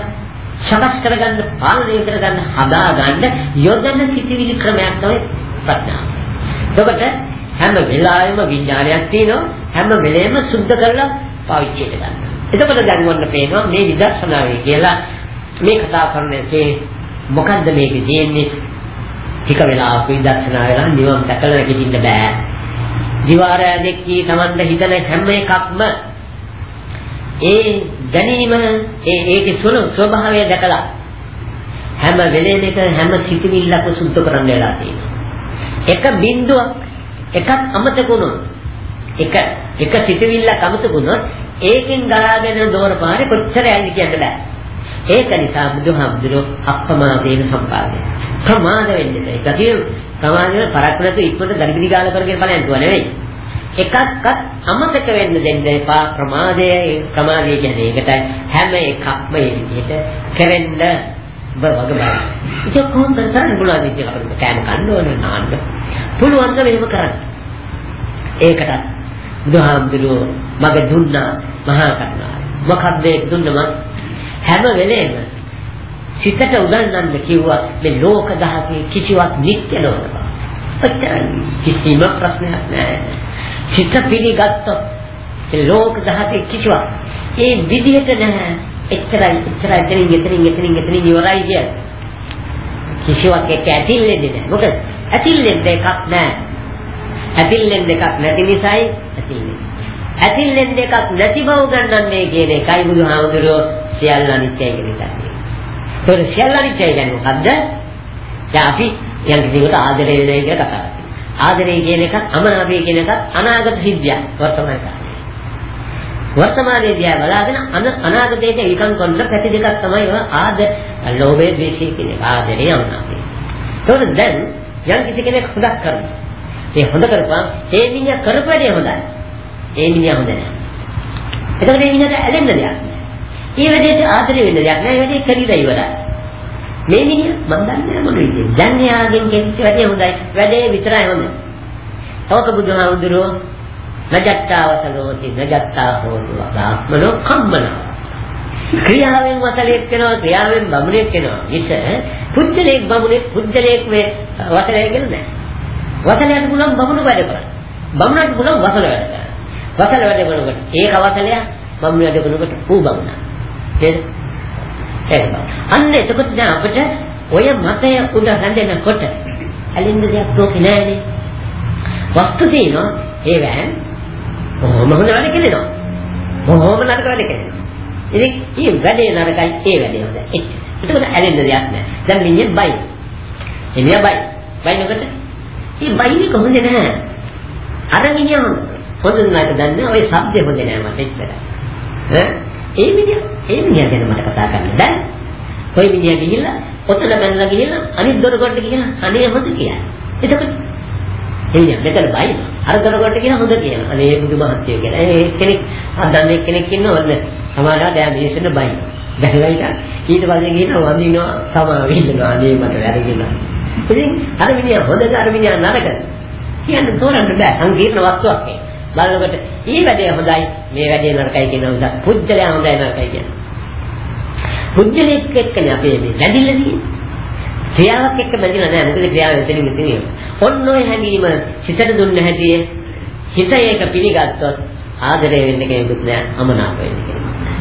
සකස් කරගන්න පාලනය කරගන්න හදාගන්න යොදන සිටිවිලි ක්‍රමයක් තමයි ප්‍රඥාව. එතකොට හැම වෙලාවෙම විඥානයක් තියෙනවා හැම වෙලේම සුද්ධ කරලා පාවිච්චියට ගන්න. එතකොට දැන් වන්න පේනවා මේ විදර්ශනාවේ කියලා මේ කතා කරන්නේ මොකද්ද මේකේ තියෙන්නේ? ටික වෙලාවක විදර්ශනා වෙලා නිවන් දැකලා නැගිටින්න බෑ. දිවාරය දෙකී Tamanda හිතන හැම එකක්ම ඒ දැනීම ඒ ඒකේ සුළු ස්වභාවය දැකලා හැම වෙලේම එක හැම සිතිවිල්ලක් සුද්ධ කරන්න වෙලා තියෙනවා. එක බිඳුවක් එකක් අමතක වුණොත් එක එක සිතවිල්ලක් අමතක වුණොත් ඒකෙන් ගලාගෙන දෝර පාරේ කොච්චර යන්නේ කියන්න බෑ. ඒක නිසා බුදුහාමුදුරුවෝ අප්‍රමාදයෙන් සම්පාදේ. ප්‍රමාද වෙන්නේ නැහැ. ඒක කියන ප්‍රමාදයෙන් පරක්කලට ඉක්මනට දරිගිරි ගාල කරගෙන බලන්න තුවා නෙවෙයි. එකක්වත් අමතක වෙන්න දෙන්න එපා ප්‍රමාදයේ ප්‍රමාදය කියන්නේ ඒකටයි හැම එකක්ම මේ විදිහට කරෙන්න වග බලන්න. ඒක කොහොමද කරන්න පුළුවන් ඉතින් අපිට කෑම කන්න ඕනේ නාන්න. පුළුවන් ද මෙහෙම කරන්න. ඒකට බුදුහාමුදුරුවෝ මග දුන්නා මහා කරුණාව. මොකක්ද ඒ දුන්නම හැම වෙලේම සිතට උගන්වන්න කිව්වා මේ ලෝක දහකේ කිසිවක් නිත්‍ය නොවන බව. ඔච්චරයි. කිසිම ප්‍රශ්නයක් නැහැ. සිත පිළිගත්තොත් ඒ ලෝක ධාතේ කිසිවක් ඒ විදිහට නැහැ. එච්චරයි එච්චරයි එතනින් එතනින් එතනින් එතනින් ඉවරයි කියන්නේ. කිසිවක් එක ඇතිල්ලෙන්නේ නැහැ. මොකද ඇතිල්ලෙන් දෙකක් නැහැ. ඇතිල්ලෙන් දෙකක් නැති නිසායි ඇතිල්ලෙන්නේ. ඇතිල්ලෙන් දෙකක් නැති බව ගන්නන්නේ කියන එකයි බුදුහාමුදුරුවෝ සියල්ල අනිත්‍යයි කියන එකයි. ඒක සියල්ල අනිත්‍යයි කියන්නේ මොකද්ද? දැන් අපි යම් කිසිකට ආදරය වෙනයි කියලා කතා කරනවා. ආදරය කියන එකත් අමනාපය කියන එකත් අනාගත සිද්ධියක් වර්තමාන කාලේ. වර්තමානයේදී බලාගෙන අනාගතයට විකම් කරන පැති දෙකක් තමයි ආද ලෝභය ද්වේෂය කියන එක. ආදරය අමනාපය. ඒතකොට දැන් යම් කිසි කෙනෙක් හොදක් කරනවා. ඒ හොඳ කරපුවා ඒ මිනිහා කරපු වැඩේ හොඳයි. ඒ මිනිහා හොඳ නැහැ. එතකොට මේ මිනිහට ඇලෙන්න දෙයක් නැහැ. ඒ වැඩේට ආදරය වෙන්න දෙයක් නැහැ. ඒ වැඩේ කරීලා ඉවරයි. මේ මිනිහ මම දන්නේ මොන විදිහේ. දැන් යාගෙන් කෙච්ච වැඩේ හොඳයි. වැඩේ විතරයි හොඳ. තවක බුදුහාමුදුරුවෝ නජත්තාවතලෝති නජත්තා හෝතු බ්‍රාහ්මනෝ කම්මන. ක්‍රියාවෙන් වසලෙක් වෙනවා ක්‍රියාවෙන් බමුණෙක් වෙනවා. ඉත පුජ්‍යලෙක් බමුණෙක් පුජ්‍යලෙක් මේ වසලෙක් නෑ. වසලයට පුළුවන් බමුණු වැඩ කරන්න. බමුණට පුළුවන් වසල වැඩ කරන්න. වසල වැඩ කරනකොට ඒක වසලයා බමුණු වැඩ කරනකොට ඌ බමුණා. නේද? ඒක අන්න එතකොට දැන් අපිට ඔය මතය උඩ හැදෙනකොට ඇලෙන්න දෙයක් ලෝකේ නෑනේ. වස්තු තියෙනවා ඒ වෑන් කොහොම හොඳ වැඩ කෙරෙනවා. කොහොම නරක වැඩ කෙරෙනවා. ඉතින් මේ වැඩේ නරකයි ඒ වැඩේ හොඳයි. එතකොට ඇලෙන්න දෙයක් නෑ. දැන් මිනිහ බයි. එනියා බයි. බයිනකොට මේ බයිනේ කොහොමද නෑ. අර මිනිහ හොඳ නරක දන්නේ ඔය શબ્දේ හොඳ නෑ මට එච්චරයි. ඈ ඒ මිනිහ ඒ මිනිහා ගැන මට කතා කරන්න දැන් කොයි මිනිහා ගිහිල්ලා ඔතන බැලලා ගිහිල්ලා අනිත් දොර කොට ගිහිල්ලා අනේ හොඳ කියලා. එතකොට එළිය මෙතන බයි අර දොර කොට කියලා හොඳ කියලා. අනේ බුදු මහත්ය කියලා. ඒ කෙනෙක් අදන්නේ කෙනෙක් ඉන්නවද? සමහරවිට දැන් මිනිස්සුන්ට බයි. දැකලා ඉතින් ඊට පස්සේ ගිහින් වඳිනවා සමා විඳිනවා අනේ මට වැරදිලා. ඉතින් අර මිනිහා හොඳද අර මිනිහා නරකද? කියන්න තෝරන්න බෑ. සංකීර්ණ වස්තුවක් ඒක. බලනකොට ඊ වැඩේ හොඳයි මේ වැඩේ නරකයි කියන උදා පුජ්‍යලයා හොඳයි නරකයි කියන. පුජ්‍යලෙක් එක්කනේ අපේ මේ වැඩිලා තියෙන්නේ. ක්‍රියාවක් එක්ක බැඳිලා නැහැ මොකද ක්‍රියාව එතනින් එතනින්. ඔන්න ඔය හැඟීම හිතට දුන්න හැටි හිත ඒක පිළිගත්තොත් ආදරය වෙන්න කෙනෙකුත් නෑ අමනාප වෙන්න කෙනෙකුත් නෑ.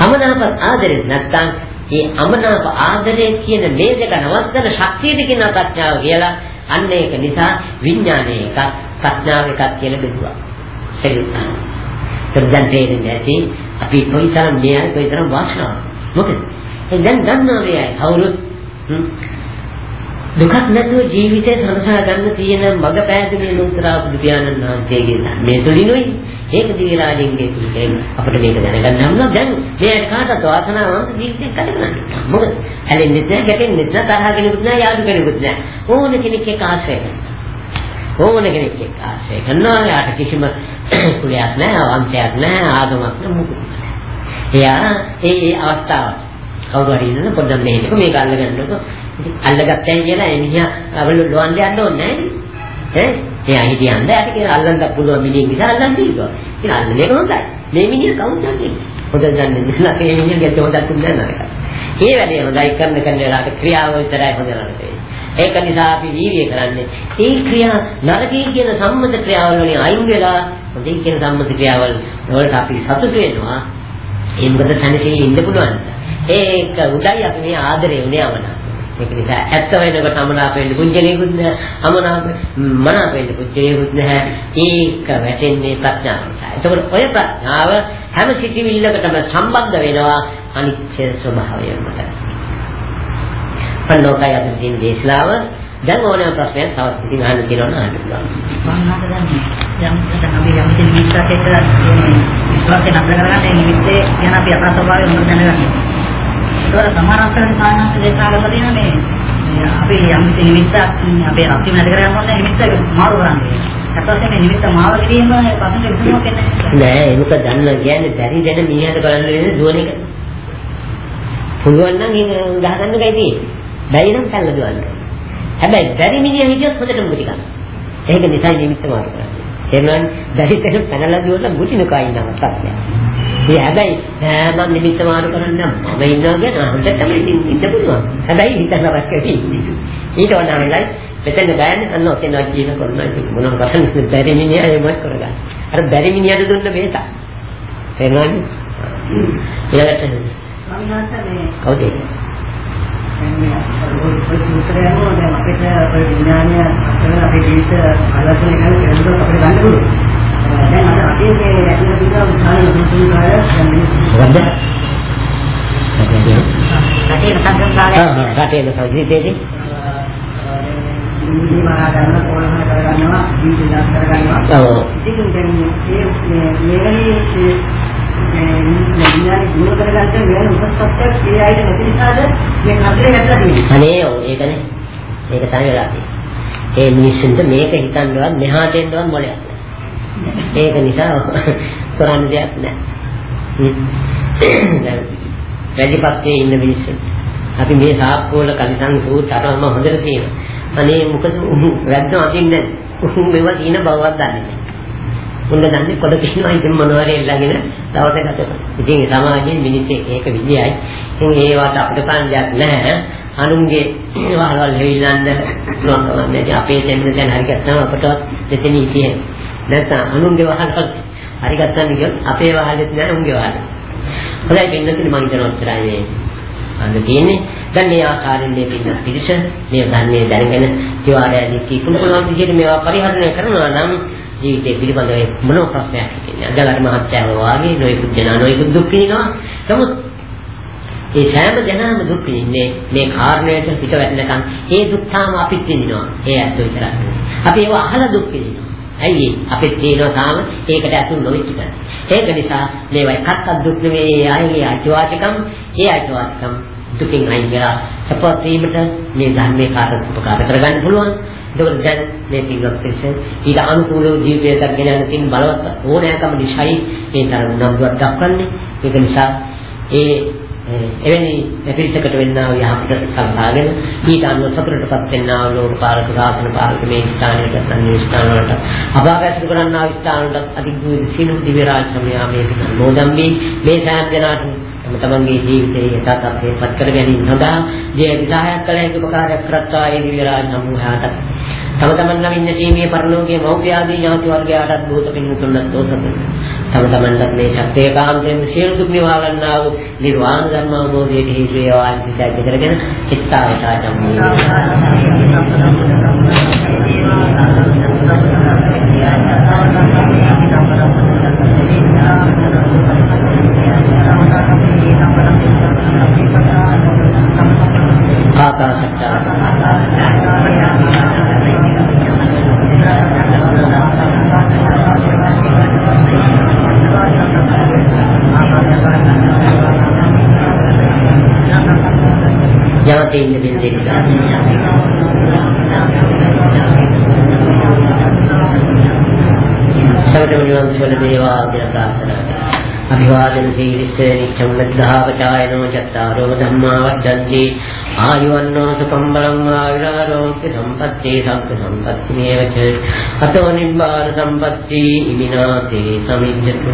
අමනාප ආදරේ නැත්තම් ඒ අමනාප ආදරය කියන මේ දෙක නවත්තන ශක්තියද කියන ප්‍රඥාව කියලා අන්න ඒක නිසා විඥානයේ එකක් ප්‍රඥාව එකක් කියලා බෙදුවා. සෙල්ලම්. දැන් තේරෙන්නේ නැති අපි කොයිතරම් මෙයයි කොයිතරම් වාසනාවක්. මොකද දැන් දන්නවා මෙයයි කවුරුත් දුකක් නැතුව ජීවිතේ සනසා ගන්න තියෙන මඟ පෑදෙන ලෝතරා බුදු පියාණන් වහන්සේගේ මේ තුලිනුයි ඒක දිවිරාජින්ගේ තුලින් අපිට මේක දැනගන්න නම් දැන් මෙයාට කාටවත් වාසනාවන්ත ජීවිතයක් ගත කරන්න. මොකද හැලෙන්නේ නැහැ, ගැටෙන්නේ නැහැ, තරහ කෙනෙකුත් නැහැ, යාළු කෙනෙකුත් නැහැ. ඕන කෙනෙක් එක්ක ආශ්‍රය කරනවා. ඕන කෙනෙක් එක්ක ආශ්‍රය කරනවා. යාට කිසිම කුලයක් නැහැ, වංශයක් නැහැ, ආගමක් නැහැ, මොකුත් නැහැ. එයා ඒ ඒ අවස්ථාව කවුරු හරි ඉන්න පොඩ්ඩක් මෙහෙට මේක අල්ලගන්නකො අල්ලගත්තයි කියලා එමිණියා අවල ලොවන්න යන්න ඕනේ නැහැ ඈ? එයා හිටියන්ද යට කියලා අල්ලන්න පුළුවන් මිනිහෙක් නිසා අල්ලන් දීවා ඉතින් අල්ලන එක හොඳයි. මේ මිනිහ කවුද දන්නේ? හොඳ දන්නේ නැහැ. මේ මිනිහ ගැට හොදක් දුන්නේ නැහැ. ඒ වැඩේ හොඳයි. කරන කරන වෙලාවට ක්‍රියාව විතරයි හොඳ නරකයි ඒක නිසා අපි වීර්යය කරන්නේ ඒ ක්‍රියා නරකී කියන සම්මත ක්‍රියාවල් වලින් අයින් වෙලා හොඳයි කියන සම්මත ක්‍රියාවල් වලට අපි සතුට වෙනවා. ඒ මොකද තනසේ ඉන්න පුළුවන්. ඒක උදයි අපි මේ ආදරේ උනේ අවනා ඒක නිසා ඇත්ත වෙනකොට අමනාප වෙන්න පුජ්‍යලේකුත් නැහැ අමනාප මනාප වෙන්න පුජ්‍යලේකුත් නැහැ ඒක වැටෙන්නේ ප්‍රඥාව නිසා එතකොට ඔය ප්‍රඥාව හැම සිටිවිල්ලකටම සම්බන්ධ වෙනවා අනිත්‍ය ස්වභාවය මත. පන්නෝකය අපිට තියෙන දේශනාව. දැන් ඕනෑම ප්‍රශ්නයක් තවත් ඉතින් අහන්න කියලා නම් අහන්න පුළුවන්. මම හිතන්නේ යම් අපි යම් නිමිත්තක් එක්ක විශ්වාසය නතර කරගන්න ඒ නිමිත්තේ ගැන අපි අපේ ස්වභාවය හොඳට දැනගන්න. ඒතර සමානතරන් සාහනස් දේශනාවල තියෙන මේ අපි යම් නිමිත්තක් අපේ අත්ති නැති කරගන්න ඕනේ නිමිත්ත මාරු කරන්නේ. අතවසේ මේ නිමිත්ත මාරු කිරීම පසුතැ විසුමක් එන්නේ නෑ ඒක දන්න කියන්නේ බැරි දෙන මීහට කරන්න වෙන්නේ දුවන එක. පුළුවන් නම් ගහගන්න එකයි තියෙන්නේ. බැරි නම් කල්ල දුවන්න. හැබැයි බැරි මිනිහ හිටියොත් හොඳටම ගුටි ගන්න. ඒක නිසා නිමිත්ත මාරු කරන්නේ. එනවා බැරි තැන පැනලා දුවලා ගුටි නොකා ඉන්නවා සත්‍යය. ඒ හැබැයි මම නිමිත්ත මාරු කරන්න මම ඉන්නවා කියන අහන්න තමයි ඉන්න පුළුවන්. හැබැයි හිතන්න රැකෙවි. ඊට වඩා මෙතන ගෑනේ අන්න ඔතන කියන කරනවා මොනවද කරන්නේ බැරි මිනිහා එමත් කරගන්න. අර බැරි මිනිහට දුන්න බේත. තේරුණාද? ඊළඟට ස්වාමීන් වහන්සේ මේ කවුද? ඔය සූත්‍රය දැන් අපිට විඥානය අපේ ජීවිත ආලෝචනය කරන අපිට ගන්න පුළුවන්. දැන් අද අපේ මේ ඇතුළත තිබුණා විශාල මුතුන් කාය දැන් මිනිස්සු මොකද්ද? රටේ සංගම් ආ ආ රටේ සංගීතයේදී ඉන්දිය මහා ගන්න කොළහන කරගන්නවා ජීවිත දාස් කරගන්නවා ඔව් ඉතින් දැන් මේ මේ මෙවැනි මේ විඥාන ගුණ කරගන්න වෙන උසස්පත්යක් ඒ අයිද නැති නිසාද මේ කතරේ නැట్లా තියෙන්නේ අනේ ඔව් ඒකනේ. ඒක තමයි වෙලා තියෙන්නේ. ඒ මිනිස්සුන්ට මේක හිතන්නවත් මෙහාට එන්නවත් මොලයක් නැහැ. ඒක නිසා [laughs] කරන්න දෙයක් නැහැ. හ්ම්. වැඩිපත්යේ ඉන්න මිනිස්සු. අපි මේ සාප්පුවල කලිසම් සූත් අරම හොඳට තියෙනවා. අනේ මොකද වැද්දෝ අදින්නේ නැහැ. මේවා තියෙන බවවත් දන්නේ නැහැ. උන්න දන්නේ කොට කියනවා ඉතින් මොනවාරි එල්ලගෙන දවස ගත කරනවා. ඉතින් සමාජයේ මිනිස්සු ඒක විදියයි. ඉතින් ඒවට අපිට කන්දයක් නැහැ. අනුන්ගේ වහවල් හේවිලන්න පුළුවන් නැහැ. අපේ දෙන්න දැන් හරි ගත්තාම අපටවත් දෙතෙන ඉතියේ. නැත්නම් අනුන්ගේ වහවල් හරි ගත්තාම කියොත් අපේ වහලෙත් නැහැ උන්ගේ වහල. හොඳයි පින්නතුනි මම හිතනවා උත්තරයි මේ. අන්න තියෙන්නේ දැන් මේ ආකාරයෙන් මේ පින්න පිළිස මේ ධර්මයේ දැනගෙන තිවාරය දිටි කුණ පුළුවන් විදිහට මේවා පරිහරණය කරනවා නම් ජීවිතේ පිළිබඳව මොන ප්‍රශ්නයක් හිතෙන්නේ. අදලට මහත්යව වාගේ නොයෙකුත් දෙනා නොයෙකුත් දුක් විඳිනවා. නමුත් ඒ සෑම දෙනාම දුක් විඳින්නේ මේ කාරණයට පිට වැටෙනකන් ඒ දුක් තාම අපිත් විඳිනවා. ඒ ඇත්ත විතරක්. අපි ඒව අහලා දුක් විඳිනවා. ඇයි අපිත් තියෙනවා තාම ඒකට අතුල් නොවෙච්ච එක. ඒක නිසා මේවා එකක්වත් දුක් නෙවෙයි ආයේ අයිතිවාසිකම් ඒ අයිතිවාසිකම් දුකින් අයින් වෙලා සපවත් වීමට මේ ධර්මයේ කාටත් උපකාර කරගන්න පුළුවන්. ඒකෝට දැන් මේ පිළිවෙත් පිළිසෙන් ඊට අනුකූලව ජීවිතයක් ගෙන යන තින් බලවත් ඕනෑකම නිසයි මේ තරම් නම්බුවක් දක්වන්නේ. ඒක නිසා ඒ එවැනි පිළිසකට වෙන්නා වූ යහපත සම්භාගෙන ඊට අනුව සතුටටපත් වෙන්නා වූ ලෝකපාලක සාසන පාලක මේ ස්ථානයට අන්‍ය ස්ථාන වලට අභාගත කරන්නා ස්ථාන වලට අධිග්‍රහ සිනු දිව්‍ය රාජ සමයා මේ මොදම්බි මේ සෑම දෙනාට තම තමන්ගේ ජීවිතයේ යථාර්ථය පත් කර ගැනීම සඳහා ජීව විසහායක් කළ හැකි උපකාරයක් කරත්වා ඒ දිව්‍ය රාජ සමූහයාට තම තමන් නම් ඉන්න ජීවිතයේ පරිලෝකයේ මෞඛ්‍ය ආදී ඥාති වර්ගයාටත් බෝධ පින්තුන්වත් දෝසතුන් තම තමන්ට මේ ශක්තිය කාන්තෙන් සියලු දුක් නිවා ගන්නා වූ නිර්වාණ ධර්ම අවබෝධයේ හේතු වේවා සිතයි කරගෙන චිත්තාවචාචම් ඥාති ඉන්න බින්දෙක සමතම නිවන් සුවන වේවා කියලා ප්‍රාර්ථනා කරනවා. අභිවාදන සීලිස්ස නිච්ඡම් ලද්ධාපචායනෝ චත්තාරෝ ධම්මා වද්දන්ති ආයුවන්නෝ සුඛං බලං ආයුරාරෝග්‍ය සම්පත්ති සම්ප සම්පත්ති මේවච අතෝ නිබ්බාන සම්පත්ති ඉමිනාතේ සමිජ්ජතු